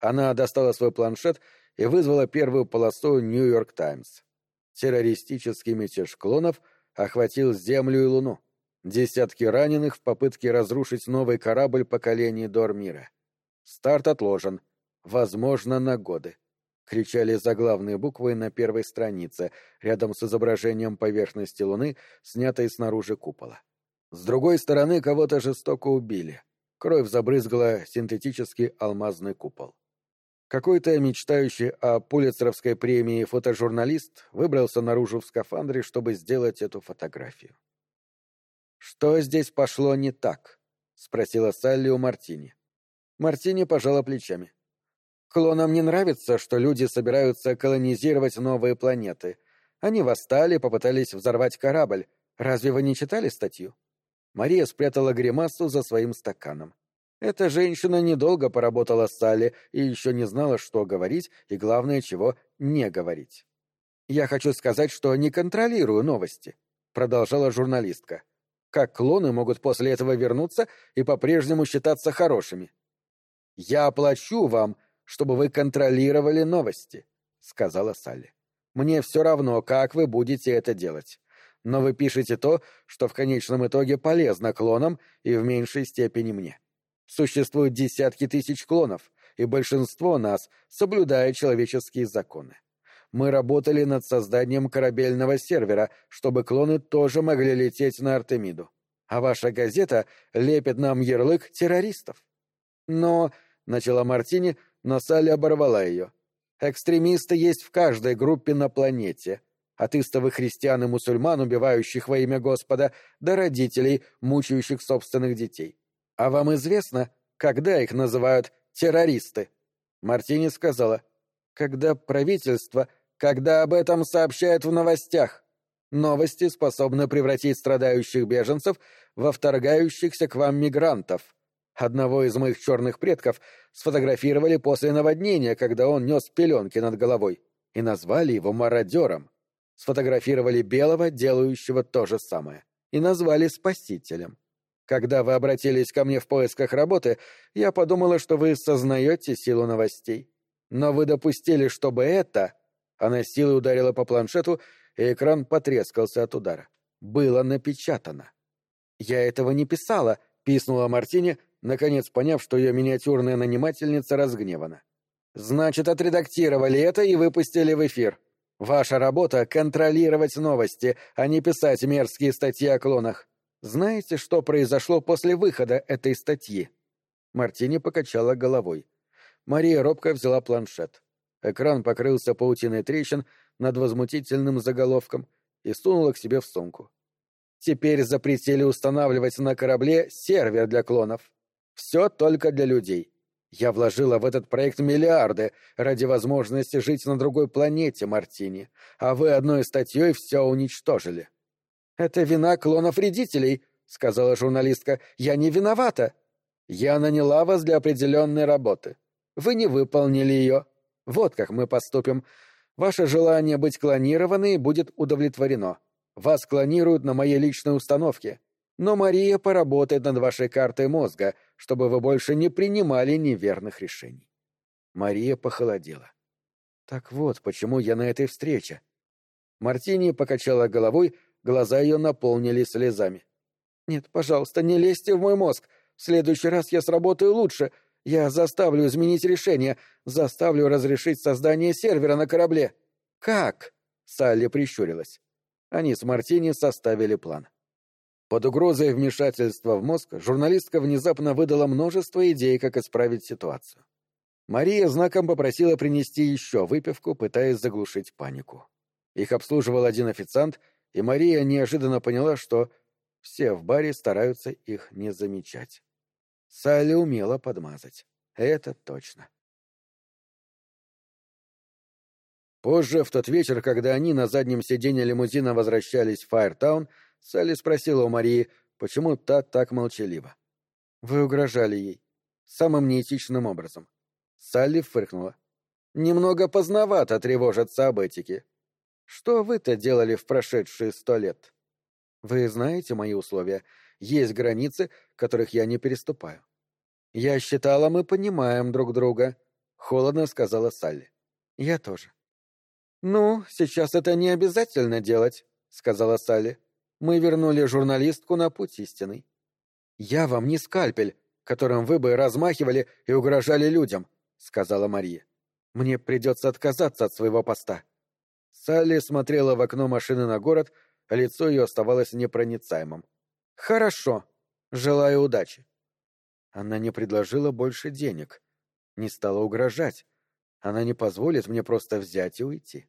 Она достала свой планшет и вызвала первую полосу «Нью-Йорк Таймс». Террористический мятеж клонов охватил Землю и Луну. Десятки раненых в попытке разрушить новый корабль поколений Дормира. Старт отложен. Возможно, на годы. Кричали заглавные буквы на первой странице, рядом с изображением поверхности Луны, снятой снаружи купола. С другой стороны кого-то жестоко убили. Кровь забрызгала синтетический алмазный купол. Какой-то мечтающий о пулицеровской премии фотожурналист выбрался наружу в скафандре, чтобы сделать эту фотографию. «Что здесь пошло не так?» — спросила Салли у Мартини. Мартини пожала плечами. «Клонам не нравится, что люди собираются колонизировать новые планеты. Они восстали, попытались взорвать корабль. Разве вы не читали статью?» Мария спрятала гримасу за своим стаканом. Эта женщина недолго поработала с Салли и еще не знала, что говорить и, главное, чего не говорить. «Я хочу сказать, что не контролирую новости», — продолжала журналистка как клоны могут после этого вернуться и по-прежнему считаться хорошими. «Я оплачу вам, чтобы вы контролировали новости», — сказала Салли. «Мне все равно, как вы будете это делать. Но вы пишете то, что в конечном итоге полезно клонам и в меньшей степени мне. Существуют десятки тысяч клонов, и большинство нас соблюдает человеческие законы. Мы работали над созданием корабельного сервера, чтобы клоны тоже могли лететь на Артемиду. А ваша газета лепит нам ярлык террористов. Но, — начала Мартини, но Салли оборвала ее. Экстремисты есть в каждой группе на планете. От истовых христиан и мусульман, убивающих во имя Господа, до родителей, мучающих собственных детей. А вам известно, когда их называют террористы? Мартини сказала, когда правительство когда об этом сообщают в новостях. Новости способны превратить страдающих беженцев во вторгающихся к вам мигрантов. Одного из моих черных предков сфотографировали после наводнения, когда он нес пеленки над головой, и назвали его мародером. Сфотографировали белого, делающего то же самое, и назвали спасителем. Когда вы обратились ко мне в поисках работы, я подумала, что вы сознаете силу новостей. Но вы допустили, чтобы это она силой ударила по планшету, и экран потрескался от удара. Было напечатано. «Я этого не писала», — писнула Мартине, наконец поняв, что ее миниатюрная нанимательница разгневана. «Значит, отредактировали это и выпустили в эфир. Ваша работа — контролировать новости, а не писать мерзкие статьи о клонах. Знаете, что произошло после выхода этой статьи?» Мартини покачала головой. Мария робко взяла планшет. Экран покрылся паутиной трещин над возмутительным заголовком и сунула к себе в сумку. Теперь запретили устанавливать на корабле сервер для клонов. Все только для людей. Я вложила в этот проект миллиарды ради возможности жить на другой планете, Мартини, а вы одной статьей все уничтожили. «Это вина клонов-вредителей», — сказала журналистка. «Я не виновата. Я наняла вас для определенной работы. Вы не выполнили ее. Вот как мы поступим. Ваше желание быть клонированной будет удовлетворено. Вас клонируют на моей личной установке. Но Мария поработает над вашей картой мозга, чтобы вы больше не принимали неверных решений. Мария похолодела. Так вот, почему я на этой встрече. Мартини покачала головой, глаза ее наполнились слезами. Нет, пожалуйста, не лезьте в мой мозг. В следующий раз я сработаю лучше — я заставлю изменить решение, заставлю разрешить создание сервера на корабле. Как? Салли прищурилась. Они с Мартини составили план. Под угрозой вмешательства в мозг журналистка внезапно выдала множество идей, как исправить ситуацию. Мария знаком попросила принести еще выпивку, пытаясь заглушить панику. Их обслуживал один официант, и Мария неожиданно поняла, что все в баре стараются их не замечать. Салли умела подмазать. Это точно. Позже, в тот вечер, когда они на заднем сиденье лимузина возвращались в Файртаун, Салли спросила у Марии, почему та так молчалива. «Вы угрожали ей. Самым неэтичным образом». Салли фыркнула. «Немного поздновато тревожиться об этике. Что вы-то делали в прошедшие сто лет? Вы знаете мои условия. Есть границы, которых я не переступаю. Я считала, мы понимаем друг друга, — холодно сказала Салли. Я тоже. Ну, сейчас это не обязательно делать, — сказала Салли. Мы вернули журналистку на путь истинный. Я вам не скальпель, которым вы бы размахивали и угрожали людям, — сказала Мария. Мне придется отказаться от своего поста. Салли смотрела в окно машины на город, лицо ее оставалось непроницаемым. «Хорошо. Желаю удачи». Она не предложила больше денег, не стала угрожать. Она не позволит мне просто взять и уйти.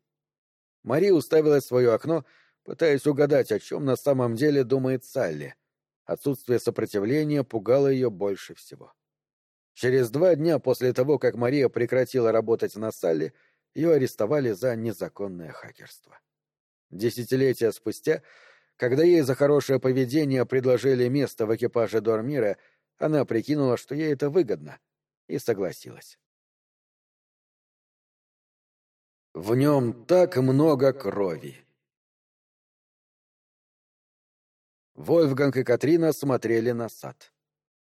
Мария уставилась в свое окно, пытаясь угадать, о чем на самом деле думает Салли. Отсутствие сопротивления пугало ее больше всего. Через два дня после того, как Мария прекратила работать на Салли, ее арестовали за незаконное хакерство. Десятилетия спустя, когда ей за хорошее поведение предложили место в экипаже Дормира, она прикинула, что ей это выгодно, и согласилась. В нем так много крови. Вольфганг и Катрина смотрели на сад.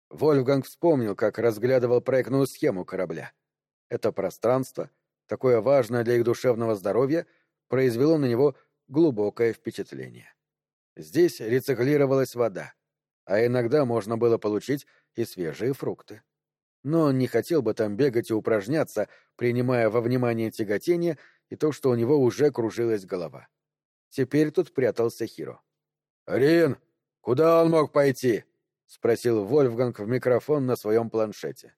Вольфганг вспомнил, как разглядывал проектную схему корабля. Это пространство, такое важное для их душевного здоровья, произвело на него глубокое впечатление. Здесь рециклировалась вода, а иногда можно было получить и свежие фрукты. Но он не хотел бы там бегать и упражняться, принимая во внимание тяготение и то, что у него уже кружилась голова. Теперь тут прятался Хиро. «Рин, куда он мог пойти?» — спросил Вольфганг в микрофон на своем планшете.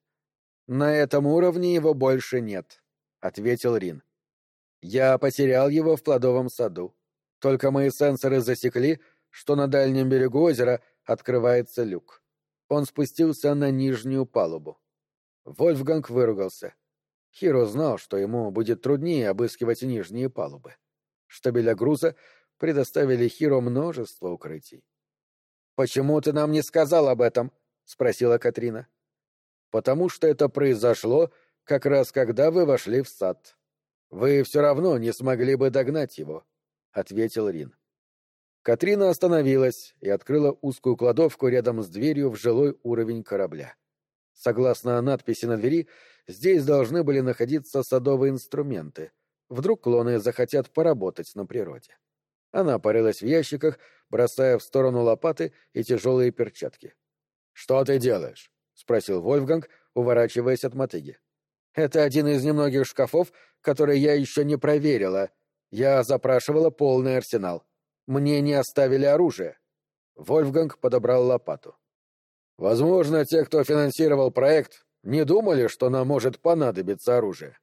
«На этом уровне его больше нет», — ответил Рин. «Я потерял его в плодовом саду. Только мои сенсоры засекли, что на дальнем берегу озера открывается люк. Он спустился на нижнюю палубу. Вольфганг выругался. Хиро знал, что ему будет труднее обыскивать нижние палубы. Штабеля груза предоставили Хиро множество укрытий. «Почему ты нам не сказал об этом?» — спросила Катрина. «Потому что это произошло как раз когда вы вошли в сад. Вы все равно не смогли бы догнать его», — ответил Рин. Катрина остановилась и открыла узкую кладовку рядом с дверью в жилой уровень корабля. Согласно надписи на двери, здесь должны были находиться садовые инструменты. Вдруг клоны захотят поработать на природе. Она порылась в ящиках, бросая в сторону лопаты и тяжелые перчатки. «Что ты делаешь?» — спросил Вольфганг, уворачиваясь от мотыги. «Это один из немногих шкафов, которые я еще не проверила. Я запрашивала полный арсенал. Мне не оставили оружие». Вольфганг подобрал лопату. «Возможно, те, кто финансировал проект, не думали, что нам может понадобиться оружие.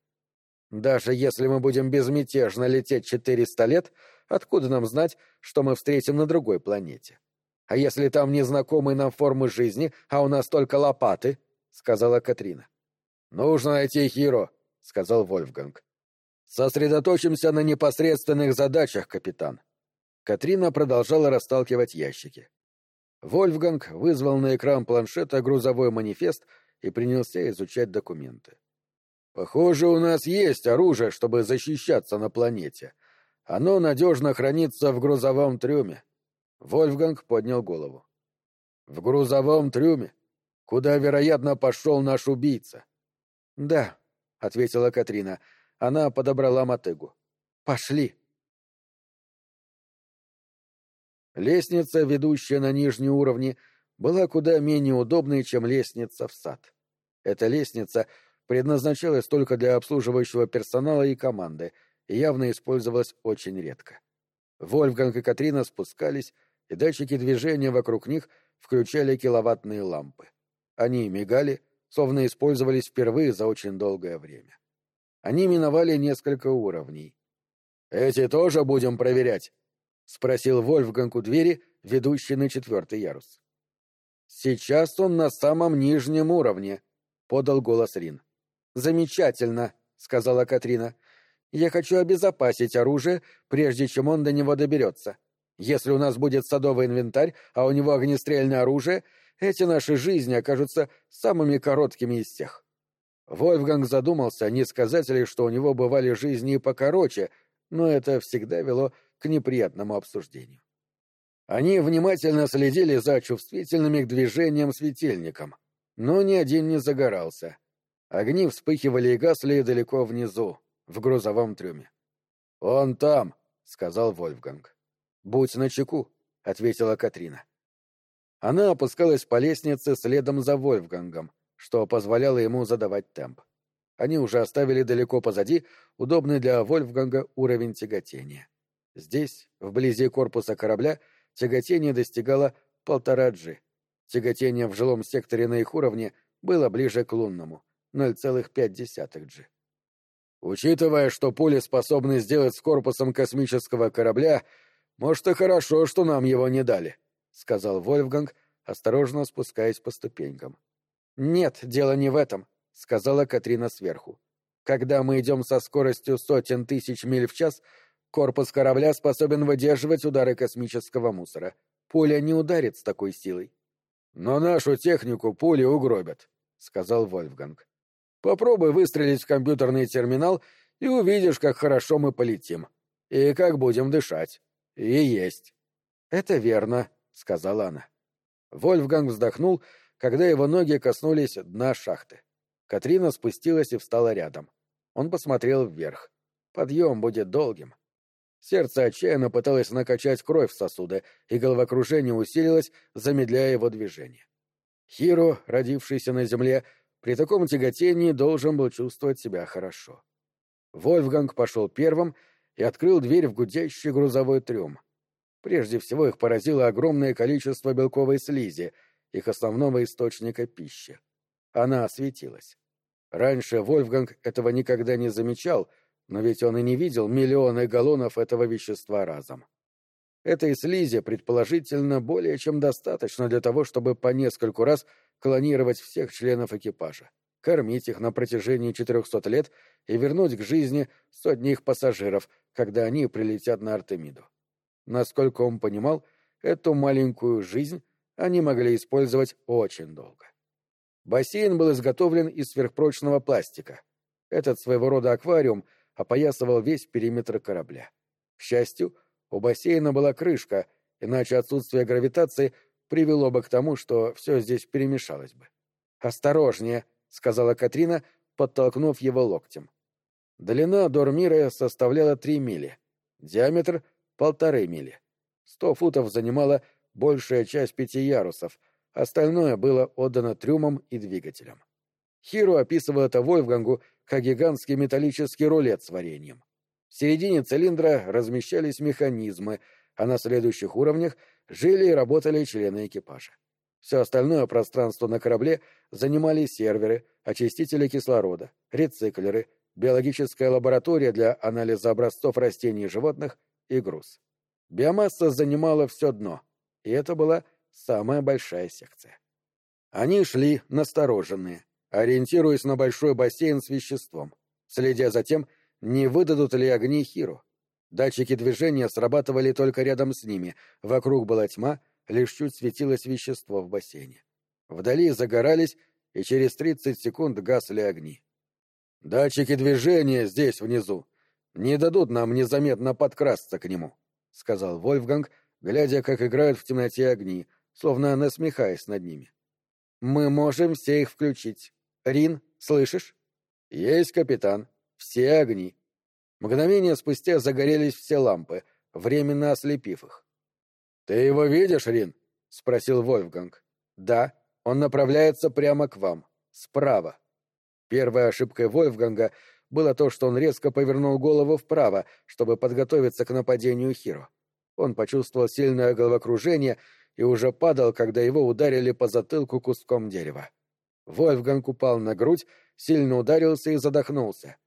Даже если мы будем безмятежно лететь четыреста лет, Откуда нам знать, что мы встретим на другой планете? А если там незнакомые нам формы жизни, а у нас только лопаты? — сказала Катрина. — Нужно найти Хиро, — сказал Вольфганг. — Сосредоточимся на непосредственных задачах, капитан. Катрина продолжала расталкивать ящики. Вольфганг вызвал на экран планшета грузовой манифест и принялся изучать документы. «Похоже, у нас есть оружие, чтобы защищаться на планете», оно надежно хранится в грузовом трюме. Вольфганг поднял голову. В грузовом трюме, куда, вероятно, пошел наш убийца. Да, ответила Катрина. Она подобрала мотыгу. Пошли. Лестница, ведущая на нижние уровни, была куда менее удобной, чем лестница в сад. Эта лестница предназначалась только для обслуживающего персонала и команды — явно использовалась очень редко. Вольфганг и Катрина спускались, и датчики движения вокруг них включали киловаттные лампы. Они мигали, словно использовались впервые за очень долгое время. Они миновали несколько уровней. «Эти тоже будем проверять?» — спросил Вольфганг у двери, ведущей на четвертый ярус. «Сейчас он на самом нижнем уровне», — подал голос Рин. «Замечательно», — сказала Катрина. Я хочу обезопасить оружие, прежде чем он до него доберется. Если у нас будет садовый инвентарь, а у него огнестрельное оружие, эти наши жизни окажутся самыми короткими из всех. Вольфганг задумался, не сказать ли, что у него бывали жизни и покороче, но это всегда вело к неприятному обсуждению. Они внимательно следили за чувствительными к движениям светильником, но ни один не загорался. Огни вспыхивали и гасли далеко внизу, в грузовом трюме. «Он там», — сказал Вольфганг. «Будь начеку», — ответила Катрина. Она опускалась по лестнице следом за Вольфгангом, что позволяло ему задавать темп. Они уже оставили далеко позади удобный для Вольфганга уровень тяготения. Здесь, вблизи корпуса корабля, тяготение достигало полтора G. Тяготение в жилом секторе на их уровне было ближе к лунному — 0,5 G. Учитывая, что пули способны сделать с корпусом космического корабля, может, и хорошо, что нам его не дали, — сказал Вольфганг, осторожно спускаясь по ступенькам. — Нет, дело не в этом, — сказала Катрина сверху. Когда мы идем со скоростью сотен тысяч миль в час, корпус корабля способен выдерживать удары космического мусора. Пуля не ударит с такой силой. — Но нашу технику пули угробят, — сказал Вольфганг. Попробуй выстрелить в компьютерный терминал, и увидишь, как хорошо мы полетим. И как будем дышать. И есть. — Это верно, — сказала она. Вольфганг вздохнул, когда его ноги коснулись дна шахты. Катрина спустилась и встала рядом. Он посмотрел вверх. Подъем будет долгим. Сердце отчаянно пыталось накачать кровь в сосуды, и головокружение усилилось, замедляя его движение. Хиро, родившийся на земле, — при таком тяготении должен был чувствовать себя хорошо. Вольфганг пошел первым и открыл дверь в гудящий грузовой трюм. Прежде всего их поразило огромное количество белковой слизи, их основного источника пищи. Она осветилась. Раньше Вольфганг этого никогда не замечал, но ведь он и не видел миллионы галлонов этого вещества разом. Этой слизи, предположительно, более чем достаточно для того, чтобы по нескольку раз клонировать всех членов экипажа, кормить их на протяжении 400 лет и вернуть к жизни сотни их пассажиров, когда они прилетят на Артемиду. Насколько он понимал, эту маленькую жизнь они могли использовать очень долго. Бассейн был изготовлен из сверхпрочного пластика. Этот своего рода аквариум опоясывал весь периметр корабля. К счастью, у бассейна была крышка, иначе отсутствие гравитации привело бы к тому, что все здесь перемешалось бы. «Осторожнее», — сказала Катрина, подтолкнув его локтем. Длина Дормира составляла три мили, диаметр — полторы мили. Сто футов занимала большая часть пяти ярусов, остальное было отдано трюмам и двигателям. Хиру описывал это Вольфгангу как гигантский металлический рулет с вареньем. В середине цилиндра размещались механизмы, а на следующих уровнях жили и работали члены экипажа. Все остальное пространство на корабле занимали серверы, очистители кислорода, рециклеры, биологическая лаборатория для анализа образцов растений и животных и груз. Биомасса занимала все дно, и это была самая большая секция. Они шли настороженные, ориентируясь на большой бассейн с веществом, следя за тем, не выдадут ли огни Хиру. Датчики движения срабатывали только рядом с ними, вокруг была тьма, лишь чуть светилось вещество в бассейне. Вдали загорались, и через тридцать секунд гасли огни. «Датчики движения здесь, внизу. Не дадут нам незаметно подкрасться к нему», — сказал Вольфганг, глядя, как играют в темноте огни, словно насмехаясь над ними. «Мы можем все их включить. Рин, слышишь?» «Есть, капитан», все огни. Мгновение спустя загорелись все лампы, временно ослепив их. «Ты его видишь, Рин?» — спросил Вольфганг. «Да, он направляется прямо к вам, справа». Первой ошибкой Вольфганга было то, что он резко повернул голову вправо, чтобы подготовиться к нападению Хиро. Он почувствовал сильное головокружение и уже падал, когда его ударили по затылку куском дерева. Вольфганг упал на грудь, сильно ударился и задохнулся.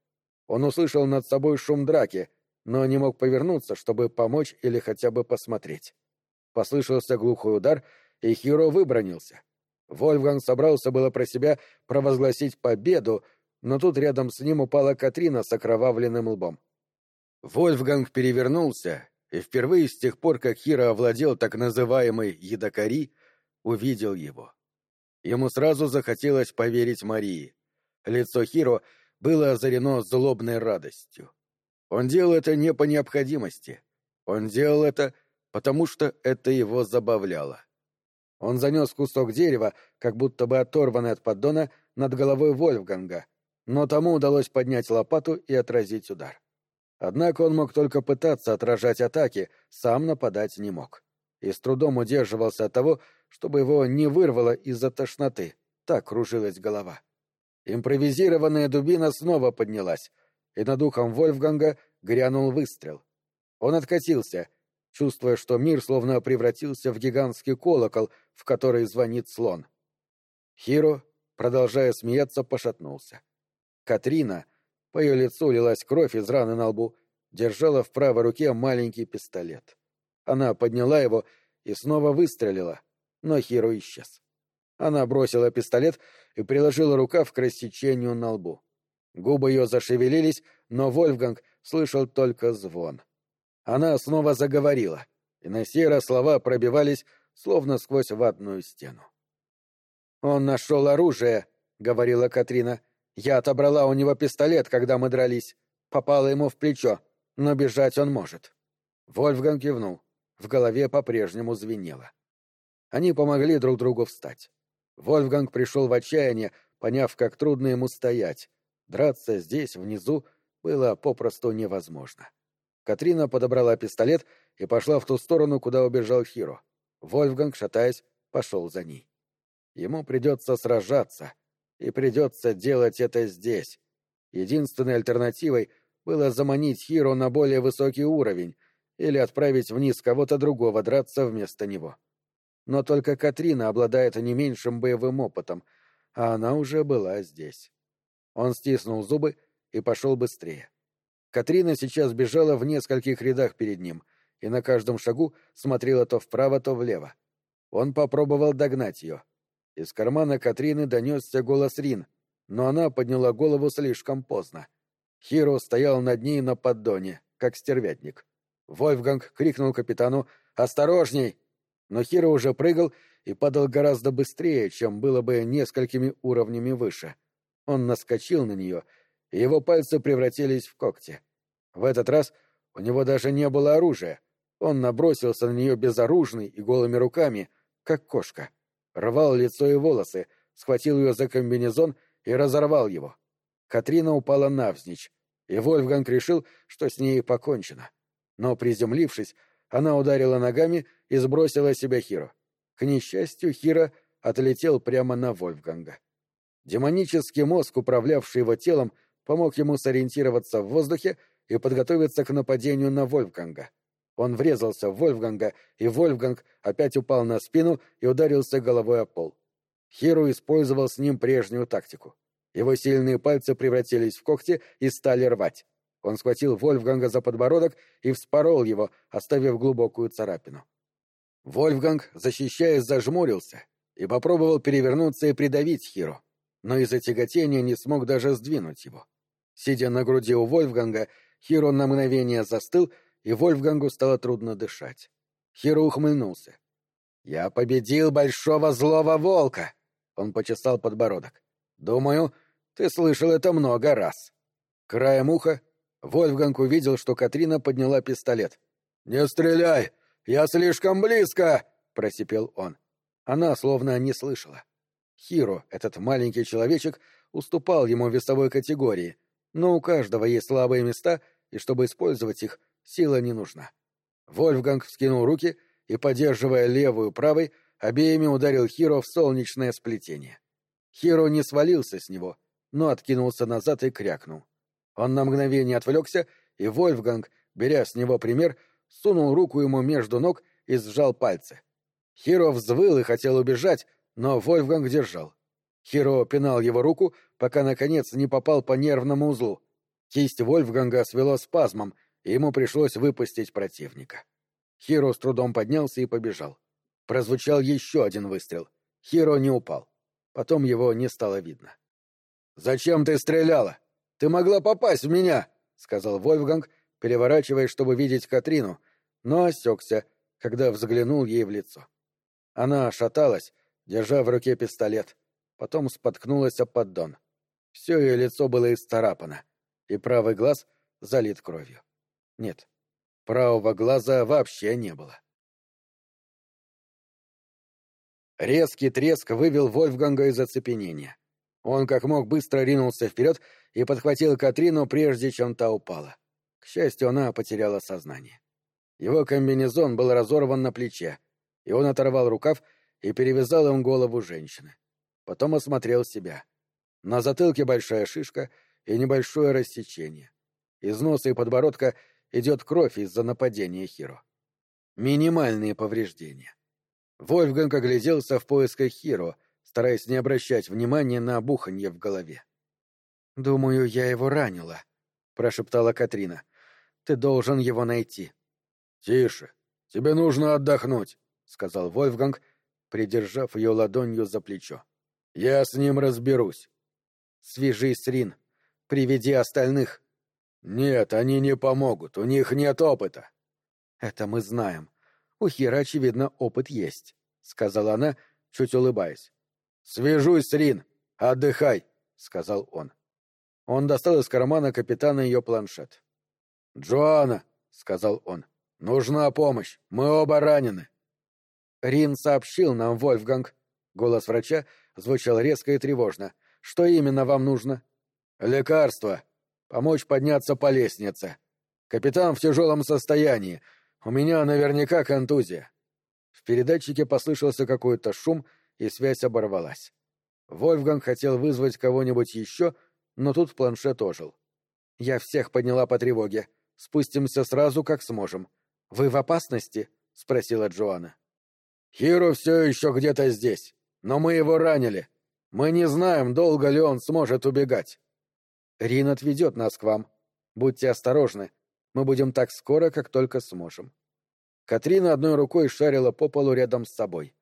Он услышал над собой шум драки, но не мог повернуться, чтобы помочь или хотя бы посмотреть. Послышался глухой удар, и Хиро выбронился. Вольфганг собрался было про себя провозгласить победу, но тут рядом с ним упала Катрина с окровавленным лбом. Вольфганг перевернулся, и впервые с тех пор, как Хиро овладел так называемой «едокари», увидел его. Ему сразу захотелось поверить Марии. Лицо Хиро было озарено злобной радостью. Он делал это не по необходимости. Он делал это, потому что это его забавляло. Он занес кусок дерева, как будто бы оторванный от поддона, над головой Вольфганга, но тому удалось поднять лопату и отразить удар. Однако он мог только пытаться отражать атаки, сам нападать не мог. И с трудом удерживался от того, чтобы его не вырвало из-за тошноты. Так кружилась голова. Импровизированная дубина снова поднялась, и над ухом Вольфганга грянул выстрел. Он откатился, чувствуя, что мир словно превратился в гигантский колокол, в который звонит слон. Хиро, продолжая смеяться, пошатнулся. Катрина, по ее лицу лилась кровь из раны на лбу, держала в правой руке маленький пистолет. Она подняла его и снова выстрелила, но Хиро исчез. Она бросила пистолет и приложила рукав к рассечению на лбу. Губы ее зашевелились, но Вольфганг слышал только звон. Она снова заговорила, и на сей раз слова пробивались, словно сквозь ватную стену. «Он нашел оружие», — говорила Катрина. «Я отобрала у него пистолет, когда мы дрались. Попала ему в плечо, но бежать он может». Вольфганг кивнул. В голове по-прежнему звенело. Они помогли друг другу встать. Вольфганг пришел в отчаяние, поняв, как трудно ему стоять. Драться здесь, внизу, было попросту невозможно. Катрина подобрала пистолет и пошла в ту сторону, куда убежал Хиро. Вольфганг, шатаясь, пошел за ней. Ему придется сражаться, и придется делать это здесь. Единственной альтернативой было заманить Хиро на более высокий уровень или отправить вниз кого-то другого драться вместо него. Но только Катрина обладает не меньшим боевым опытом, а она уже была здесь. Он стиснул зубы и пошел быстрее. Катрина сейчас бежала в нескольких рядах перед ним и на каждом шагу смотрела то вправо, то влево. Он попробовал догнать ее. Из кармана Катрины донесся голос Рин, но она подняла голову слишком поздно. Хиро стоял над ней на поддоне, как стервятник. Вольфганг крикнул капитану «Осторожней!» Но Хиро уже прыгал и падал гораздо быстрее, чем было бы несколькими уровнями выше. Он наскочил на нее, и его пальцы превратились в когти. В этот раз у него даже не было оружия. Он набросился на нее безоружный и голыми руками, как кошка. Рвал лицо и волосы, схватил ее за комбинезон и разорвал его. Катрина упала навзничь, и Вольфганг решил, что с ней покончено. Но, приземлившись, она ударила ногами и сбросила себя Хиро. К несчастью, Хиро отлетел прямо на Вольфганга. Демонический мозг, управлявший его телом, помог ему сориентироваться в воздухе и подготовиться к нападению на Вольфганга. Он врезался в Вольфганга, и Вольфганг опять упал на спину и ударился головой о пол. Хиру использовал с ним прежнюю тактику. Его сильные пальцы превратились в когти и стали рвать. Он схватил Вольфганга за подбородок и вспорол его, оставив глубокую царапину. Вольфганг, защищаясь, зажмурился и попробовал перевернуться и придавить Хиру, но из-за тяготения не смог даже сдвинуть его. Сидя на груди у Вольфганга, Хиро на мгновение застыл, и Вольфгангу стало трудно дышать. Хиро ухмыльнулся. «Я победил большого злого волка!» Он почесал подбородок. «Думаю, ты слышал это много раз». Краем уха Вольфганг увидел, что Катрина подняла пистолет. «Не стреляй! Я слишком близко!» — просипел он. Она словно не слышала. Хиро, этот маленький человечек, уступал ему в весовой категории, но у каждого есть слабые места, и чтобы использовать их, сила не нужна. Вольфганг вскинул руки и, поддерживая левую правой, обеими ударил Хиро в солнечное сплетение. Хиро не свалился с него, но откинулся назад и крякнул. Он на мгновение отвлекся, и Вольфганг, беря с него пример, сунул руку ему между ног и сжал пальцы. Хиро взвыл и хотел убежать, но Вольфганг держал. Хиро пинал его руку, пока, наконец, не попал по нервному узлу. Кисть Вольфганга свело спазмом, и ему пришлось выпустить противника. Хиро с трудом поднялся и побежал. Прозвучал еще один выстрел. Хиро не упал. Потом его не стало видно. «Зачем ты стреляла? Ты могла попасть в меня!» — сказал Вольфганг, переворачиваясь, чтобы видеть Катрину, но осекся, когда взглянул ей в лицо. Она шаталась, держа в руке пистолет, потом споткнулась об поддон. Все ее лицо было исцарапано, и правый глаз залит кровью. Нет, правого глаза вообще не было. Резкий треск вывел Вольфганга из оцепенения. Он как мог быстро ринулся вперед и подхватил Катрину, прежде чем та упала. К счастью, она потеряла сознание. Его комбинезон был разорван на плече, и он оторвал рукав и перевязал им голову женщины. Потом осмотрел себя. На затылке большая шишка и небольшое рассечение. Из носа и подбородка идет кровь из-за нападения Хиро. Минимальные повреждения. Вольфганг огляделся в поисках Хиро, стараясь не обращать внимания на буханье в голове. «Думаю, я его ранила», — прошептала Катрина. «Ты должен его найти». «Тише. Тебе нужно отдохнуть», — сказал Вольфганг, придержав ее ладонью за плечо. «Я с ним разберусь». «Свяжись Рин. Приведи остальных». «Нет, они не помогут. У них нет опыта». «Это мы знаем. У Хира, очевидно, опыт есть», — сказала она, чуть улыбаясь. «Свяжусь Рин. Отдыхай», — сказал он. Он достал из кармана капитана ее планшет. «Джоанна», — сказал он, — «нужна помощь. Мы оба ранены». «Рин сообщил нам, Вольфганг». Голос врача звучал резко и тревожно. «Что именно вам нужно?» «Лекарство. Помочь подняться по лестнице. Капитан в тяжелом состоянии. У меня наверняка контузия. В передатчике послышался какой-то шум, и связь оборвалась. Вольфганг хотел вызвать кого-нибудь еще, но тут планшет ожил. «Я всех подняла по тревоге. Спустимся сразу, как сможем. Вы в опасности?» — спросила Джоанна. «Хиру все еще где-то здесь, но мы его ранили. Мы не знаем, долго ли он сможет убегать». «Рин отведет нас к вам. Будьте осторожны. Мы будем так скоро, как только сможем. Катрина одной рукой шарила по полу рядом с собой.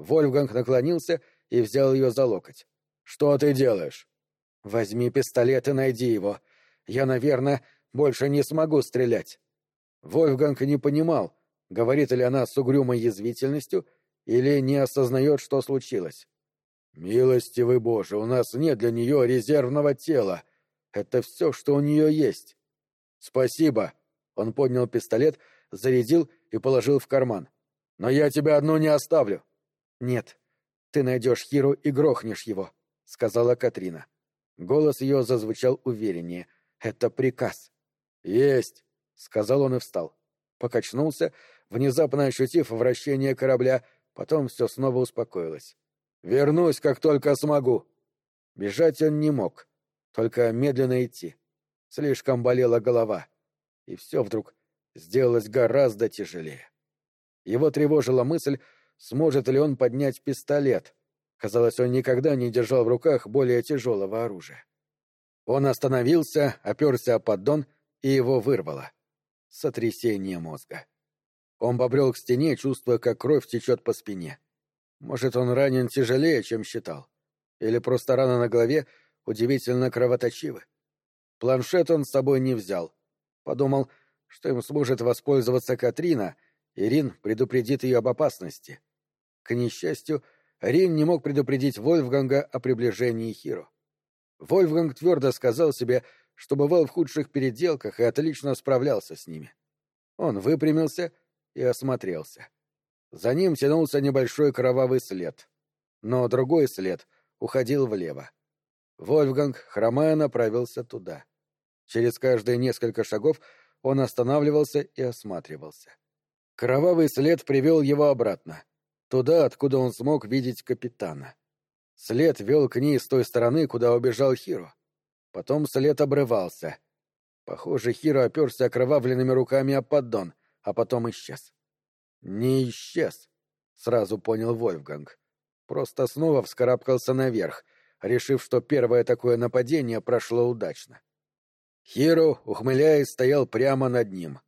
Вольфганг наклонился и взял ее за локоть. «Что ты делаешь?» «Возьми пистолет и найди его. Я, наверное, больше не смогу стрелять». Вольфганг не понимал, говорит ли она с угрюмой язвительностью или не осознает, что случилось. «Милостивый Боже, у нас нет для нее резервного тела. Это все, что у нее есть. «Спасибо!» Он поднял пистолет, зарядил и положил в карман. «Но я тебя одну не оставлю!» «Нет, ты найдешь Хиру и грохнешь его», — сказала Катрина. Голос ее зазвучал увереннее. «Это приказ». «Есть!» — сказал он и встал. Покачнулся, внезапно ощутив вращение корабля, потом все снова успокоилось. «Вернусь, как только смогу!» Бежать он не мог, только медленно идти. Слишком болела голова. И все вдруг сделалось гораздо тяжелее. Его тревожила мысль, сможет ли он поднять пистолет. Казалось, он никогда не держал в руках более тяжелого оружия. Он остановился, оперся о поддон, и его вырвало. Сотрясение мозга. Он побрел к стене, чувствуя, как кровь течет по спине. Может, он ранен тяжелее, чем считал. Или просто рана на голове удивительно кровоточивы. Планшет он с собой не взял. Подумал, что им сможет воспользоваться Катрина, и Рин предупредит ее об опасности. К несчастью, Рин не мог предупредить Вольфганга о приближении Хиро. Вольфганг твердо сказал себе, что бывал в худших переделках и отлично справлялся с ними. Он выпрямился и осмотрелся. За ним тянулся небольшой кровавый след. Но другой след уходил влево. Вольфганг, хромая, направился туда. Через каждые несколько шагов он останавливался и осматривался. Кровавый след привел его обратно, туда, откуда он смог видеть капитана. След вел к ней с той стороны, куда убежал Хиро. Потом след обрывался. Похоже, Хиро оперся окровавленными руками о поддон, а потом исчез. Не исчез, сразу понял Вольфганг. Просто снова вскарабкался наверх, решив, что первое такое нападение прошло удачно. Хиро, ухмыляясь, стоял прямо над ним.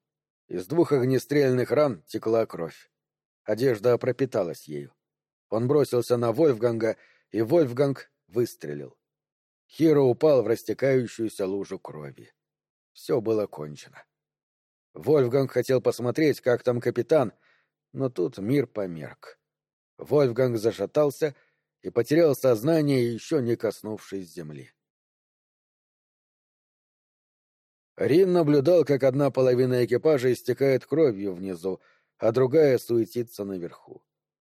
Из двух огнестрельных ран текла кровь. Одежда пропиталась ею. Он бросился на Вольфганга, и Вольфганг выстрелил. Хиро упал в растекающуюся лужу крови. Все было кончено. Вольфганг хотел посмотреть, как там капитан, но тут мир померк. Вольфганг зашатался и потерял сознание, еще не коснувшись земли. Рин наблюдал, как одна половина экипажа истекает кровью внизу, а другая суетится наверху.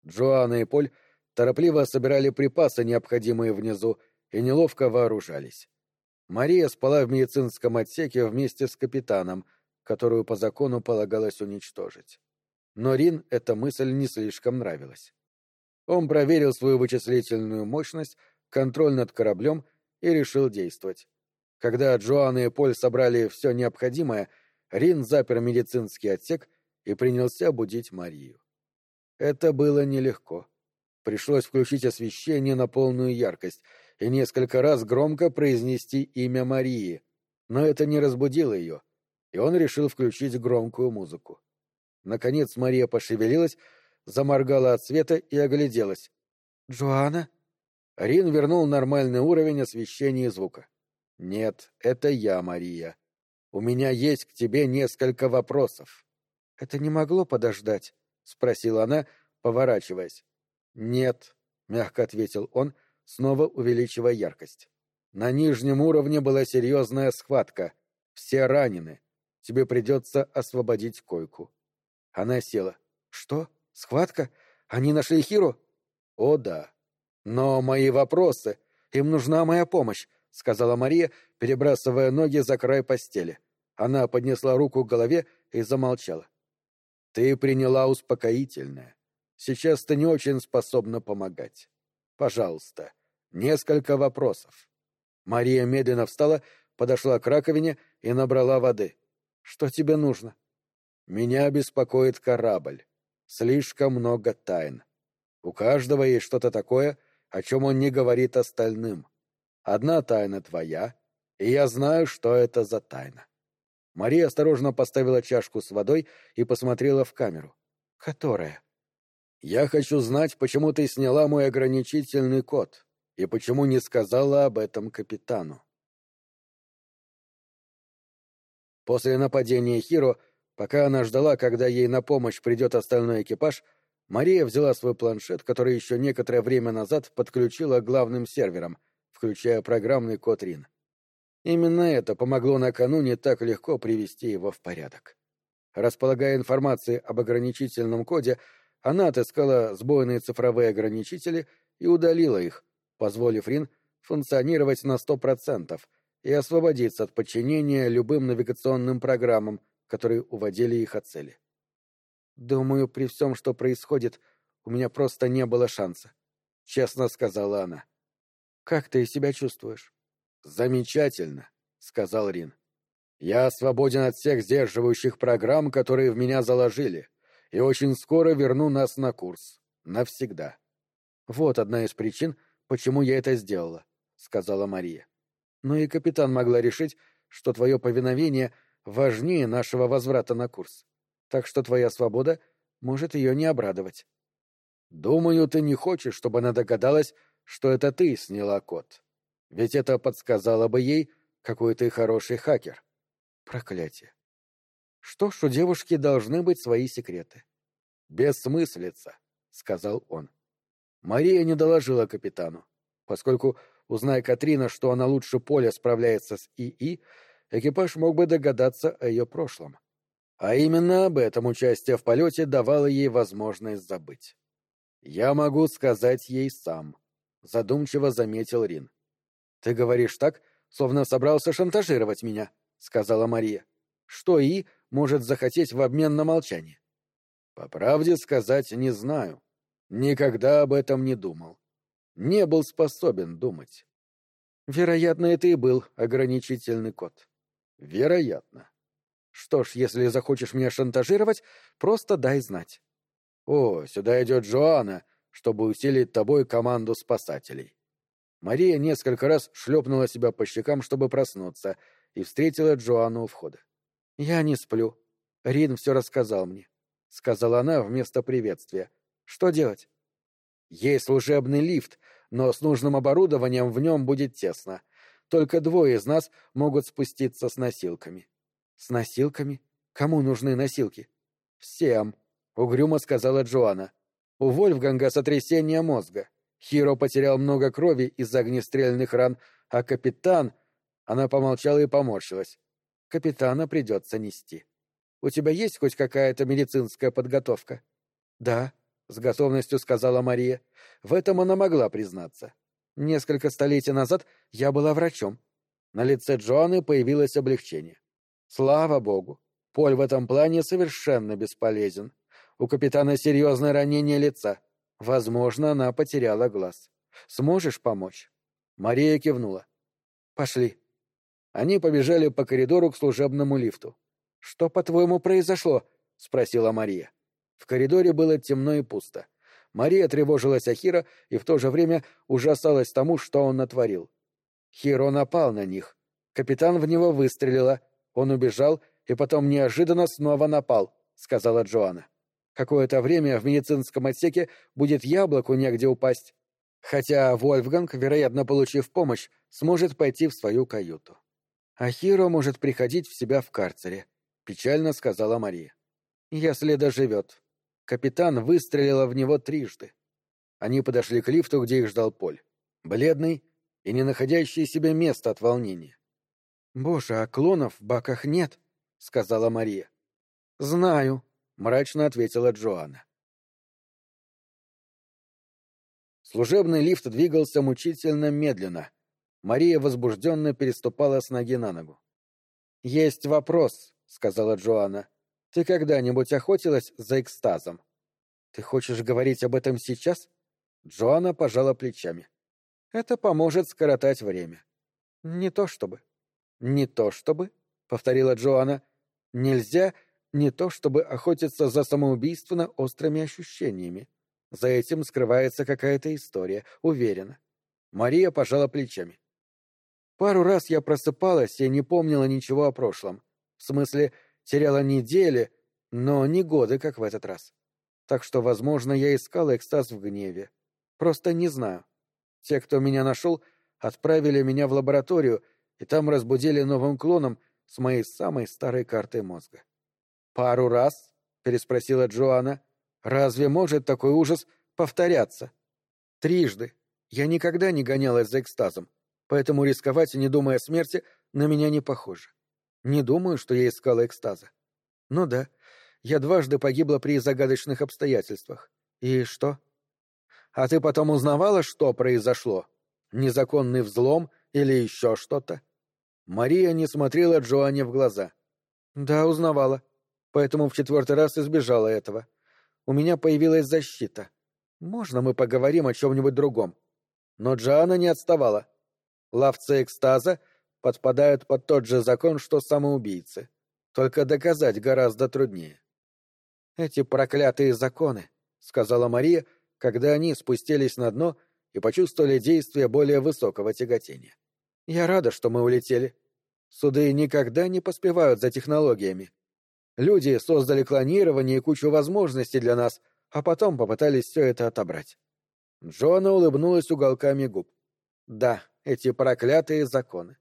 Джоанна и Поль торопливо собирали припасы, необходимые внизу, и неловко вооружались. Мария спала в медицинском отсеке вместе с капитаном, которую по закону полагалось уничтожить. Но Рин эта мысль не слишком нравилась. Он проверил свою вычислительную мощность, контроль над кораблем и решил действовать. Когда Джоанна и Поль собрали все необходимое, Рин запер медицинский отсек и принялся будить Марию. Это было нелегко. Пришлось включить освещение на полную яркость и несколько раз громко произнести имя Марии, но это не разбудило ее, и он решил включить громкую музыку. Наконец Мария пошевелилась, заморгала от света и огляделась. «Джоанна?» Рин вернул нормальный уровень освещения и звука. «Нет, это я, Мария. У меня есть к тебе несколько вопросов». «Это не могло подождать?» — спросила она, поворачиваясь. «Нет», — мягко ответил он, снова увеличивая яркость. «На нижнем уровне была серьезная схватка. Все ранены. Тебе придется освободить койку». Она села. «Что? Схватка? Они нашли Хиру?» «О, да. Но мои вопросы... Им нужна моя помощь», — сказала Мария, перебрасывая ноги за край постели. Она поднесла руку к голове и замолчала. «Ты приняла успокоительное. Сейчас ты не очень способна помогать. Пожалуйста, несколько вопросов». Мария медленно встала, подошла к раковине и набрала воды. «Что тебе нужно?» «Меня беспокоит корабль. Слишком много тайн. У каждого есть что-то такое, о чем он не говорит остальным. Одна тайна твоя, и я знаю, что это за тайна». Мария осторожно поставила чашку с водой и посмотрела в камеру. «Которая?» «Я хочу знать, почему ты сняла мой ограничительный код и почему не сказала об этом капитану». После нападения Хиро, пока она ждала, когда ей на помощь придет остальной экипаж, Мария взяла свой планшет, который еще некоторое время назад подключила к главным серверам, включая программный код РИН. Именно это помогло накануне так легко привести его в порядок. Располагая информацией об ограничительном коде, она отыскала сбойные цифровые ограничители и удалила их, позволив Рин функционировать на сто процентов и освободиться от подчинения любым навигационным программам, которые уводили их от цели. «Думаю, при всем, что происходит, у меня просто не было шанса», — честно сказала она. «Как ты себя чувствуешь?» «Замечательно», — сказал Рин. «Я свободен от всех сдерживающих программ, которые в меня заложили и очень скоро верну нас на курс. Навсегда. Вот одна из причин, почему я это сделала, сказала Мария. Но и капитан могла решить, что твое повиновение важнее нашего возврата на курс. Так что твоя свобода может ее не обрадовать. Думаю, ты не хочешь, чтобы она догадалась, что это ты сняла код. Ведь это подсказало бы ей, какой ты хороший хакер. Проклятие. Что ж, у девушки должны быть свои секреты. Бессмыслица, сказал он. Мария не доложила капитану, поскольку, узная Катрина, что она лучше поля справляется с ИИ, экипаж мог бы догадаться о ее прошлом. А именно об этом участие в полете давало ей возможность забыть. «Я могу сказать ей сам», — задумчиво заметил Рин. «Ты говоришь так, словно собрался шантажировать меня», — сказала Мария. «Что И может захотеть в обмен на молчание. По правде сказать, не знаю. Никогда об этом не думал. Не был способен думать. Вероятно, это и был ограничительный код. Вероятно. Что ж, если захочешь меня шантажировать, просто дай знать. О, сюда идет Джоанна, чтобы усилить тобой команду спасателей. Мария несколько раз шлепнула себя по щекам, чтобы проснуться, и встретила Джоанну у входа. «Я не сплю. Рин все рассказал мне», — сказала она вместо приветствия. «Что делать?» «Есть служебный лифт, но с нужным оборудованием в нем будет тесно. Только двое из нас могут спуститься с носилками». «С носилками? Кому нужны носилки?» «Всем», — угрюмо сказала Джоанна. «У Вольфганга сотрясение мозга. Хиро потерял много крови из-за огнестрельных ран, а капитан...» Она помолчала и поморщилась. капитана придется нести. У тебя есть хоть какая-то медицинская подготовка? Да, с готовностью сказала Мария. В этом она могла признаться. Несколько столетий назад я была врачом. На лице Джоанны появилось облегчение. Слава богу, Поль в этом плане совершенно бесполезен. У капитана серьезное ранение лица. Возможно, она потеряла глаз. Сможешь помочь? Мария кивнула. Пошли. Они побежали по коридору к служебному лифту. Что, по-твоему, произошло? спросила Мария. В коридоре было темно и пусто. Мария тревожилась о Хиро и в то же время ужасалась тому, что он натворил. Хиро напал на них. Капитан в него выстрелила. Он убежал и потом неожиданно снова напал, сказала Джоанна. Какое-то время в медицинском отсеке будет яблоку негде упасть. Хотя Вольфганг, вероятно, получив помощь, сможет пойти в свою каюту. А Хиро может приходить в себя в карцере, печально сказала Мария. Если доживет. Капитан выстрелила в него трижды. Они подошли к лифту, где их ждал Поль. Бледный и не находящий себе места от волнения. «Боже, а клонов в баках нет», — сказала Мария. «Знаю», — мрачно ответила Джоанна. Служебный лифт двигался мучительно медленно. Мария возбужденно переступала с ноги на ногу. «Есть вопрос», — сказала Джоанна. Ты когда-нибудь охотилась за экстазом? Ты хочешь говорить об этом сейчас? Джоанна пожала плечами. Это поможет скоротать время. Не то чтобы. Не то чтобы, повторила Джоанна. Нельзя не то чтобы охотиться за самоубийственно острыми ощущениями. За этим скрывается какая-то история, уверена. Мария пожала плечами. Пару раз я просыпалась и не помнила ничего о прошлом. В смысле, теряла недели, но не годы, как в этот раз. Так что, возможно, я искал экстаз в гневе. Просто не знаю. Те, кто меня нашел, отправили меня в лабораторию, и там разбудили новым клоном с моей самой старой картой мозга. «Пару раз?» — переспросила Джоанна. «Разве может такой ужас повторяться?» «Трижды. Я никогда не гонялась за экстазом, поэтому рисковать, не думая о смерти, на меня не похоже. Не думаю, что я искала экстаза. Ну да, я дважды погибла при загадочных обстоятельствах. И что? А ты потом узнавала, что произошло? Незаконный взлом или еще что-то? Мария не смотрела Джоанне в глаза. Да, узнавала. Поэтому в четвертый раз избежала этого. У меня появилась защита. Можно мы поговорим о чем-нибудь другом? Но Джоанна не отставала. Ловцы экстаза — подпадают под тот же закон, что самоубийцы. Только доказать гораздо труднее. «Эти проклятые законы», — сказала Мария, когда они спустились на дно и почувствовали действие более высокого тяготения. «Я рада, что мы улетели. Суды никогда не поспевают за технологиями. Люди создали клонирование и кучу возможностей для нас, а потом попытались все это отобрать». Джона улыбнулась уголками губ. «Да, эти проклятые законы.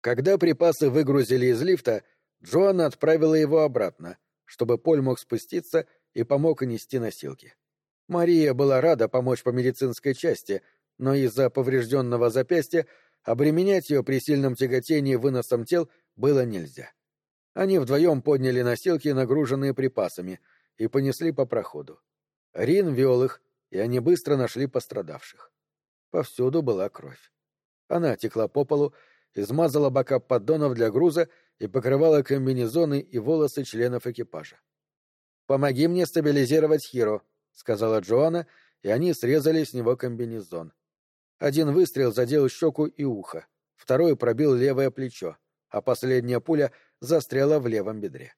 Когда припасы выгрузили из лифта, Джоанна отправила его обратно, чтобы Поль мог спуститься и помог нести носилки. Мария была рада помочь по медицинской части, но из-за поврежденного запястья обременять ее при сильном тяготении выносом тел было нельзя. Они вдвоем подняли носилки, нагруженные припасами, и понесли по проходу. Рин вел их, и они быстро нашли пострадавших. Повсюду была кровь. Она текла по полу, измазала бока поддонов для груза и покрывала комбинезоны и волосы членов экипажа. «Помоги мне стабилизировать Хиро», — сказала Джоанна, и они срезали с него комбинезон. Один выстрел задел щеку и ухо, второй пробил левое плечо, а последняя пуля застряла в левом бедре.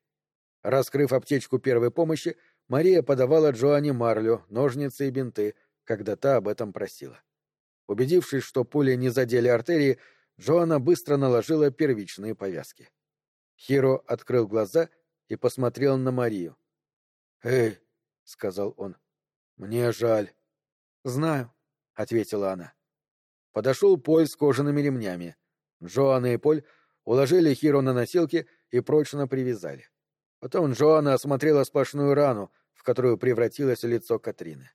Раскрыв аптечку первой помощи, Мария подавала Джоанне марлю, ножницы и бинты, когда та об этом просила. Убедившись, что пули не задели артерии, Джоанна быстро наложила первичные повязки. Хиро открыл глаза и посмотрел на Марию. «Эй!» — сказал он. «Мне жаль». «Знаю», — ответила она. Подошел Поль с кожаными ремнями. Джоанна и Поль уложили Хиро на носилки и прочно привязали. Потом Джоанна осмотрела сплошную рану, в которую превратилось лицо Катрины.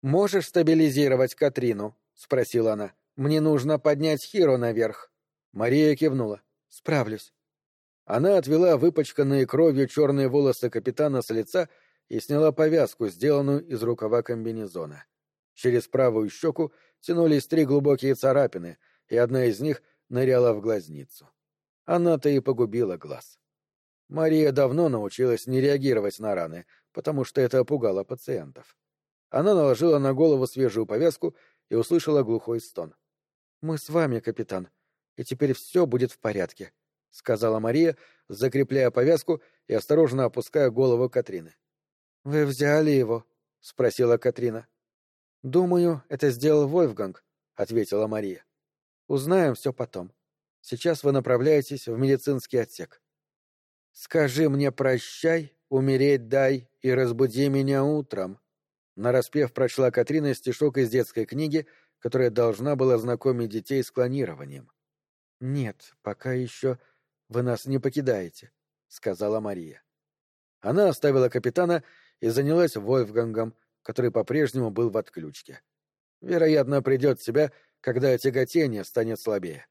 «Можешь стабилизировать Катрину?» — спросила она. Мне нужно поднять Хиро наверх. Мария кивнула. «Справлюсь». Она отвела выпачканные кровью черные волосы капитана с лица и сняла повязку, сделанную из рукава комбинезона. Через правую щеку тянулись три глубокие царапины, и одна из них ныряла в глазницу. Она-то и погубила глаз. Мария давно научилась не реагировать на раны, потому что это опугало пациентов. Она наложила на голову свежую повязку и услышала глухой стон. «Мы с вами, капитан, и теперь все будет в порядке», — сказала Мария, закрепляя повязку и осторожно опуская голову Катрины. «Вы взяли его?» — спросила Катрина. «Думаю, это сделал Вольфганг», — ответила Мария. «Узнаем все потом. Сейчас вы направляетесь в медицинский отсек». «Скажи мне прощай, умереть дай и разбуди меня утром», Нараспев прочла Катрина стишок из детской книги, которая должна была знакомить детей с клонированием. «Нет, пока еще вы нас не покидаете», — сказала Мария. Она оставила капитана и занялась Вольфгангом, который по-прежнему был в отключке. Вероятно, придет в себя, когда тяготение станет слабее.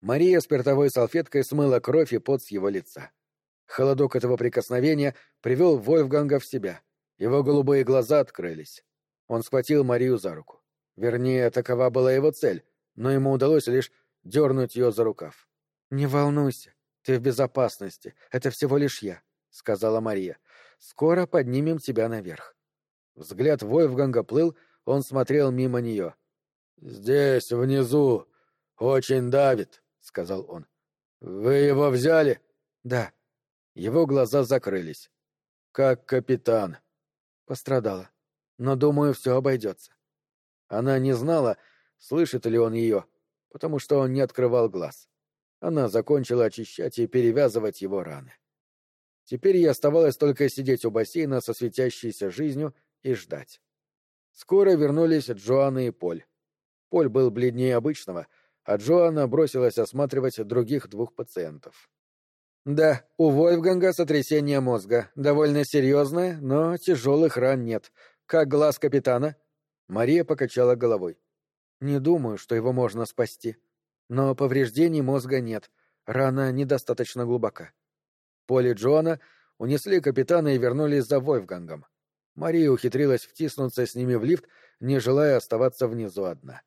Мария спиртовой салфеткой смыла кровь и пот с его лица. Холодок этого прикосновения привел Вольфганга в себя. Его голубые глаза открылись. Он схватил Марию за руку. Вернее, такова была его цель, но ему удалось лишь дернуть ее за рукав. «Не волнуйся, ты в безопасности, это всего лишь я», — сказала Мария. «Скоро поднимем тебя наверх». Взгляд Вольфганга плыл, он смотрел мимо нее. «Здесь, внизу, очень давит», — сказал он. «Вы его взяли?» «Да». Его глаза закрылись. «Как капитан», Пострадала. Но, думаю, все обойдется. Она не знала, слышит ли он ее, потому что он не открывал глаз. Она закончила очищать и перевязывать его раны. Теперь ей оставалось только сидеть у бассейна со светящейся жизнью и ждать. Скоро вернулись Джоанна и Поль. Поль был бледнее обычного, а Джоанна бросилась осматривать других двух пациентов. Да, у Вольфганга сотрясение мозга. Довольно серьезное, но тяжелых ран нет. Как глаз капитана? Мария покачала головой. Не думаю, что его можно спасти. Но повреждений мозга нет. Рана недостаточно глубока. Поле Джоана унесли капитана и вернулись за Вольфгангом. Мария ухитрилась втиснуться с ними в лифт, не желая оставаться внизу одна.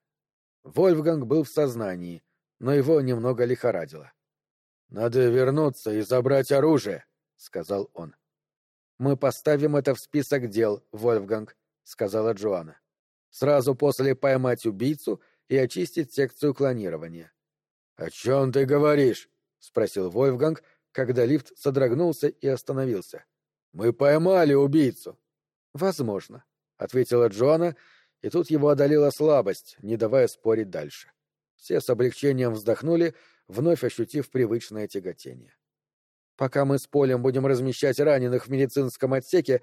Вольфганг был в сознании, но его немного лихорадило. «Надо вернуться и забрать оружие», — сказал он. «Мы поставим это в список дел, Вольфганг», — сказала Джоанна. «Сразу после поймать убийцу и очистить секцию клонирования». «О чем ты говоришь?» — спросил Вольфганг, когда лифт содрогнулся и остановился. «Мы поймали убийцу». «Возможно», — ответила Джоанна, и тут его одолела слабость, не давая спорить дальше. Все с облегчением вздохнули, вновь ощутив привычное тяготение. «Пока мы с Полем будем размещать раненых в медицинском отсеке,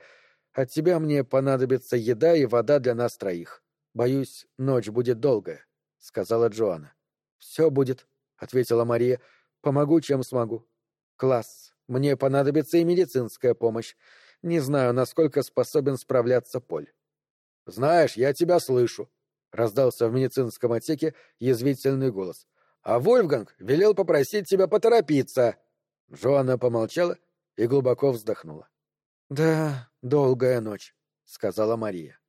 от тебя мне понадобится еда и вода для нас троих. Боюсь, ночь будет долгая», — сказала Джоанна. «Все будет», — ответила Мария. «Помогу, чем смогу». «Класс. Мне понадобится и медицинская помощь. Не знаю, насколько способен справляться Поль». «Знаешь, я тебя слышу», — раздался в медицинском отсеке язвительный голос а Вольфганг велел попросить тебя поторопиться. Жоанна помолчала и глубоко вздохнула. — Да, долгая ночь, — сказала Мария.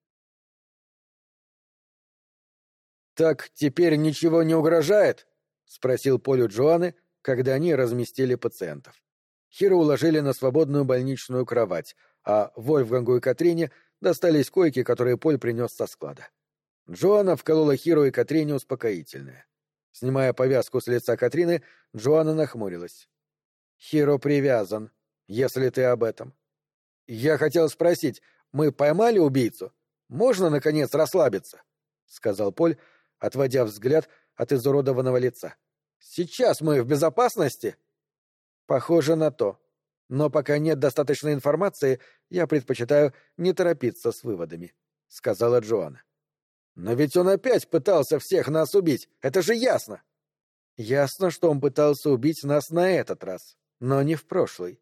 — Так теперь ничего не угрожает? — спросил Полю Джоанны, когда они разместили пациентов. Хира уложили на свободную больничную кровать, а Вольфгангу и Катрине достались койки, которые Поль принес со склада. Джоанна вколола Хиру и Катрине успокоительное. Снимая повязку с лица Катрины, Джоанна нахмурилась. «Хиро привязан, если ты об этом». «Я хотел спросить, мы поймали убийцу? Можно, наконец, расслабиться?» — сказал Поль, отводя взгляд от изуродованного лица. «Сейчас мы в безопасности?» «Похоже на то. Но пока нет достаточной информации, я предпочитаю не торопиться с выводами», — сказала Джоанна. Но ведь он опять пытался всех нас убить, это же ясно. Ясно, что он пытался убить нас на этот раз, но не в прошлый.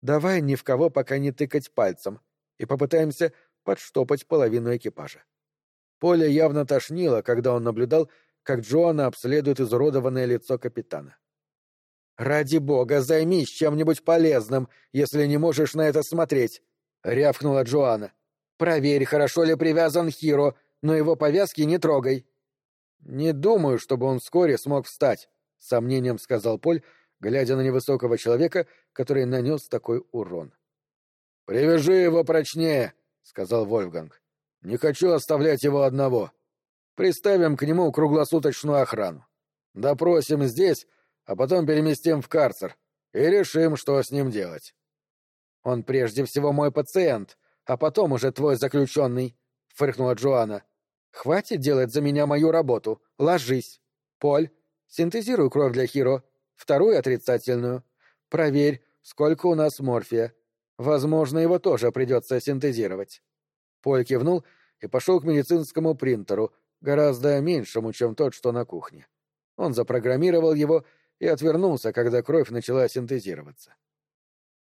Давай ни в кого пока не тыкать пальцем и попытаемся подштопать половину экипажа. Поле явно тошнило, когда он наблюдал, как Джоанна обследует изуродованное лицо капитана. «Ради бога, займись чем-нибудь полезным, если не можешь на это смотреть», — рявкнула Джоанна. «Проверь, хорошо ли привязан Хиро, но его повязки не трогай». «Не думаю, чтобы он вскоре смог встать», — сомнением сказал Поль, глядя на невысокого человека, который нанес такой урон. «Привяжи его прочнее», — сказал Вольфганг. «Не хочу оставлять его одного. Приставим к нему круглосуточную охрану. Допросим здесь, а потом переместим в карцер и решим, что с ним делать». «Он прежде всего мой пациент, а потом уже твой заключенный», — фыркнула Джоанна. «Хватит делать за меня мою работу. Ложись. Поль, синтезируй кровь для Хиро. Вторую отрицательную. Проверь, сколько у нас морфия. Возможно, его тоже придется синтезировать». Поль кивнул и пошел к медицинскому принтеру, гораздо меньшему, чем тот, что на кухне. Он запрограммировал его и отвернулся, когда кровь начала синтезироваться.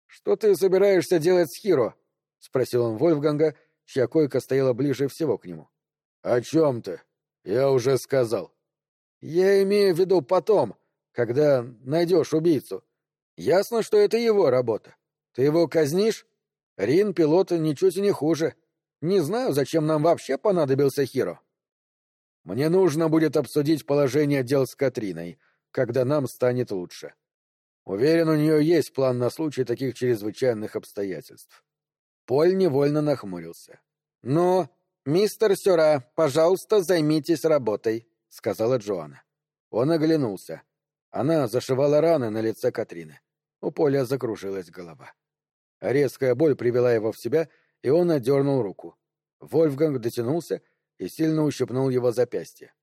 «Что ты собираешься делать с Хиро?» — спросил он Вольфганга, чья койка стояла ближе всего к нему. «О чем ты? Я уже сказал». «Я имею в виду потом, когда найдешь убийцу. Ясно, что это его работа. Ты его казнишь? Рин пилота ничуть не хуже. Не знаю, зачем нам вообще понадобился Хиро. Мне нужно будет обсудить положение дел с Катриной, когда нам станет лучше. Уверен, у нее есть план на случай таких чрезвычайных обстоятельств. Поль невольно нахмурился. «Но, мистер Сюра, пожалуйста, займитесь работой», — сказала Джоанна. Он оглянулся. Она зашивала раны на лице Катрины. У Поля закружилась голова. Резкая боль привела его в себя, и он отдернул руку. Вольфганг дотянулся и сильно ущипнул его запястье.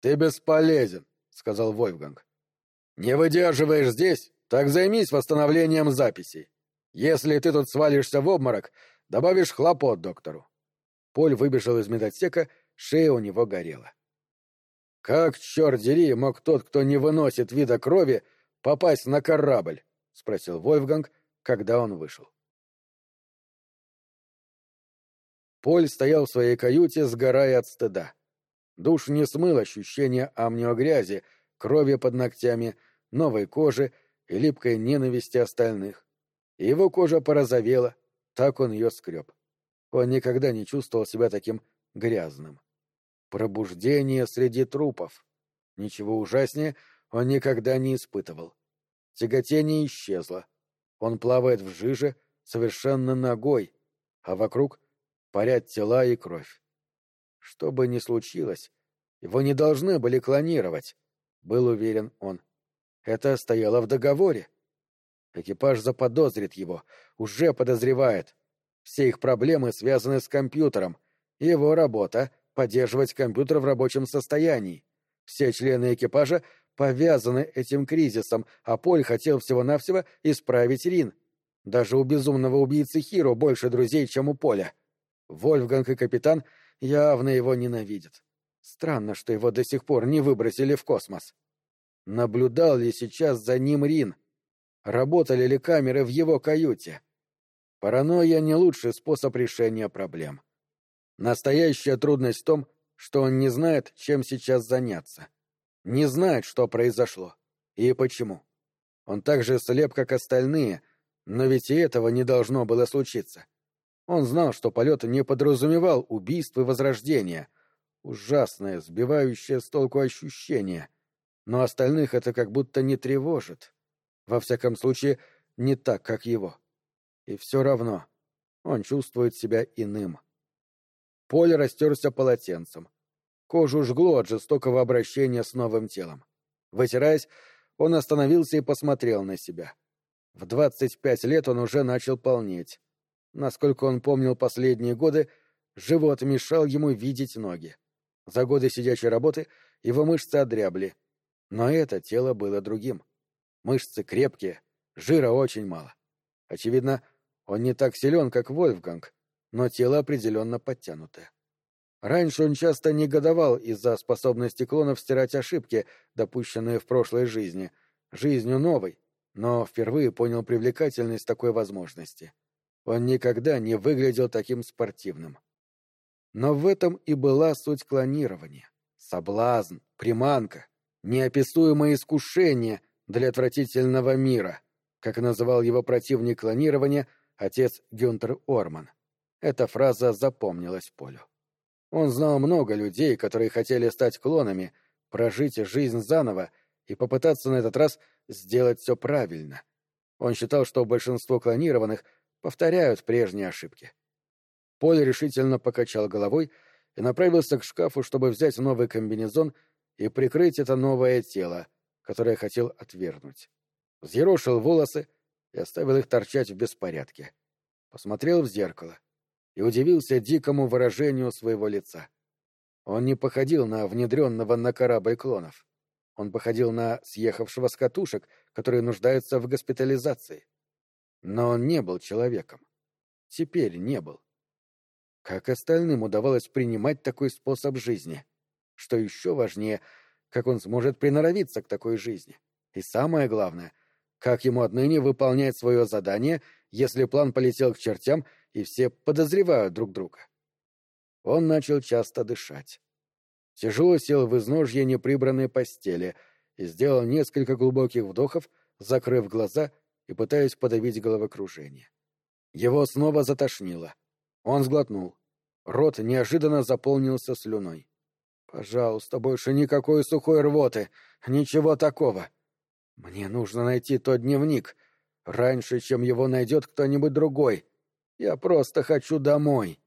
«Ты бесполезен», — сказал Вольфганг. «Не выдерживаешь здесь, так займись восстановлением записей. Если ты тут свалишься в обморок, добавишь хлопот доктору». Поль выбежал из медотсека, шея у него горела. «Как, черт дери, мог тот, кто не выносит вида крови, попасть на корабль?» — спросил Вольфганг, когда он вышел. Поль стоял в своей каюте, сгорая от стыда. Душ не смыл ощущение амниогрязи, крови под ногтями, новой кожи и липкой ненависти остальных. Его кожа порозовела, так он ее скреб. Он никогда не чувствовал себя таким грязным. Пробуждение среди трупов. Ничего ужаснее он никогда не испытывал. Тяготение исчезло. Он плавает в жиже, совершенно ногой, а вокруг парят тела и кровь. Что бы ни случилось, его не должны были клонировать, был уверен он. Это стояло в договоре. Экипаж заподозрит его, уже подозревает. Все их проблемы связаны с компьютером. Его работа — поддерживать компьютер в рабочем состоянии. Все члены экипажа повязаны этим кризисом, а Поль хотел всего-навсего исправить Рин. Даже у безумного убийцы Хиро больше друзей, чем у Поля. Вольфганг и капитан явно его ненавидят. Странно, что его до сих пор не выбросили в космос. Наблюдал ли сейчас за ним Рин? Работали ли камеры в его каюте? Паранойя — не лучший способ решения проблем. Настоящая трудность в том, что он не знает, чем сейчас заняться. Не знает, что произошло и почему. Он так же слеп, как остальные, но ведь и этого не должно было случиться. Он знал, что полет не подразумевал убийств и возрождения. Ужасное, сбивающее с толку ощущение. Но остальных это как будто не тревожит. Во всяком случае, не так, как его. И все равно он чувствует себя иным. Поле растерся полотенцем. Кожу жгло от жестокого обращения с новым телом. Вытираясь, он остановился и посмотрел на себя. В двадцать пять лет он уже начал полнеть. Насколько он помнил последние годы, живот мешал ему видеть ноги. За годы сидячей работы его мышцы одрябли. Но это тело было другим. Мышцы крепкие, жира очень мало. Очевидно, он не так силен, как Вольфганг, но тело определенно подтянутое. Раньше он часто негодовал из-за способности клонов стирать ошибки, допущенные в прошлой жизни, жизнью новой, но впервые понял привлекательность такой возможности. Он никогда не выглядел таким спортивным. Но в этом и была суть клонирования. Соблазн, приманка, неописуемое искушение для отвратительного мира, как называл его противник клонирования отец Гюнтер Орман. Эта фраза запомнилась Полю. Он знал много людей, которые хотели стать клонами, прожить жизнь заново и попытаться на этот раз сделать все правильно. Он считал, что большинство клонированных повторяют прежние ошибки. Поль решительно покачал головой и направился к шкафу, чтобы взять новый комбинезон и прикрыть это новое тело, которое хотел отвергнуть. Взъерошил волосы и оставил их торчать в беспорядке. Посмотрел в зеркало и удивился дикому выражению своего лица. Он не походил на внедренного на корабль клонов. Он походил на съехавшего с катушек, который нуждается в госпитализации. Но он не был человеком. Теперь не был. Как остальным удавалось принимать такой способ жизни? Что еще важнее, как он сможет приноровиться к такой жизни? И самое главное, как ему отныне выполнять свое задание, если план полетел к чертям и все подозревают друг друга? Он начал часто дышать. Тяжело сел в изножье неприбранной постели и сделал несколько глубоких вдохов, закрыв глаза и пытаясь подавить головокружение. Его снова затошнило. Он сглотнул. Рот неожиданно заполнился слюной. «Пожалуйста, больше никакой сухой рвоты. Ничего такого. Мне нужно найти тот дневник. Раньше, чем его найдет кто-нибудь другой. Я просто хочу домой».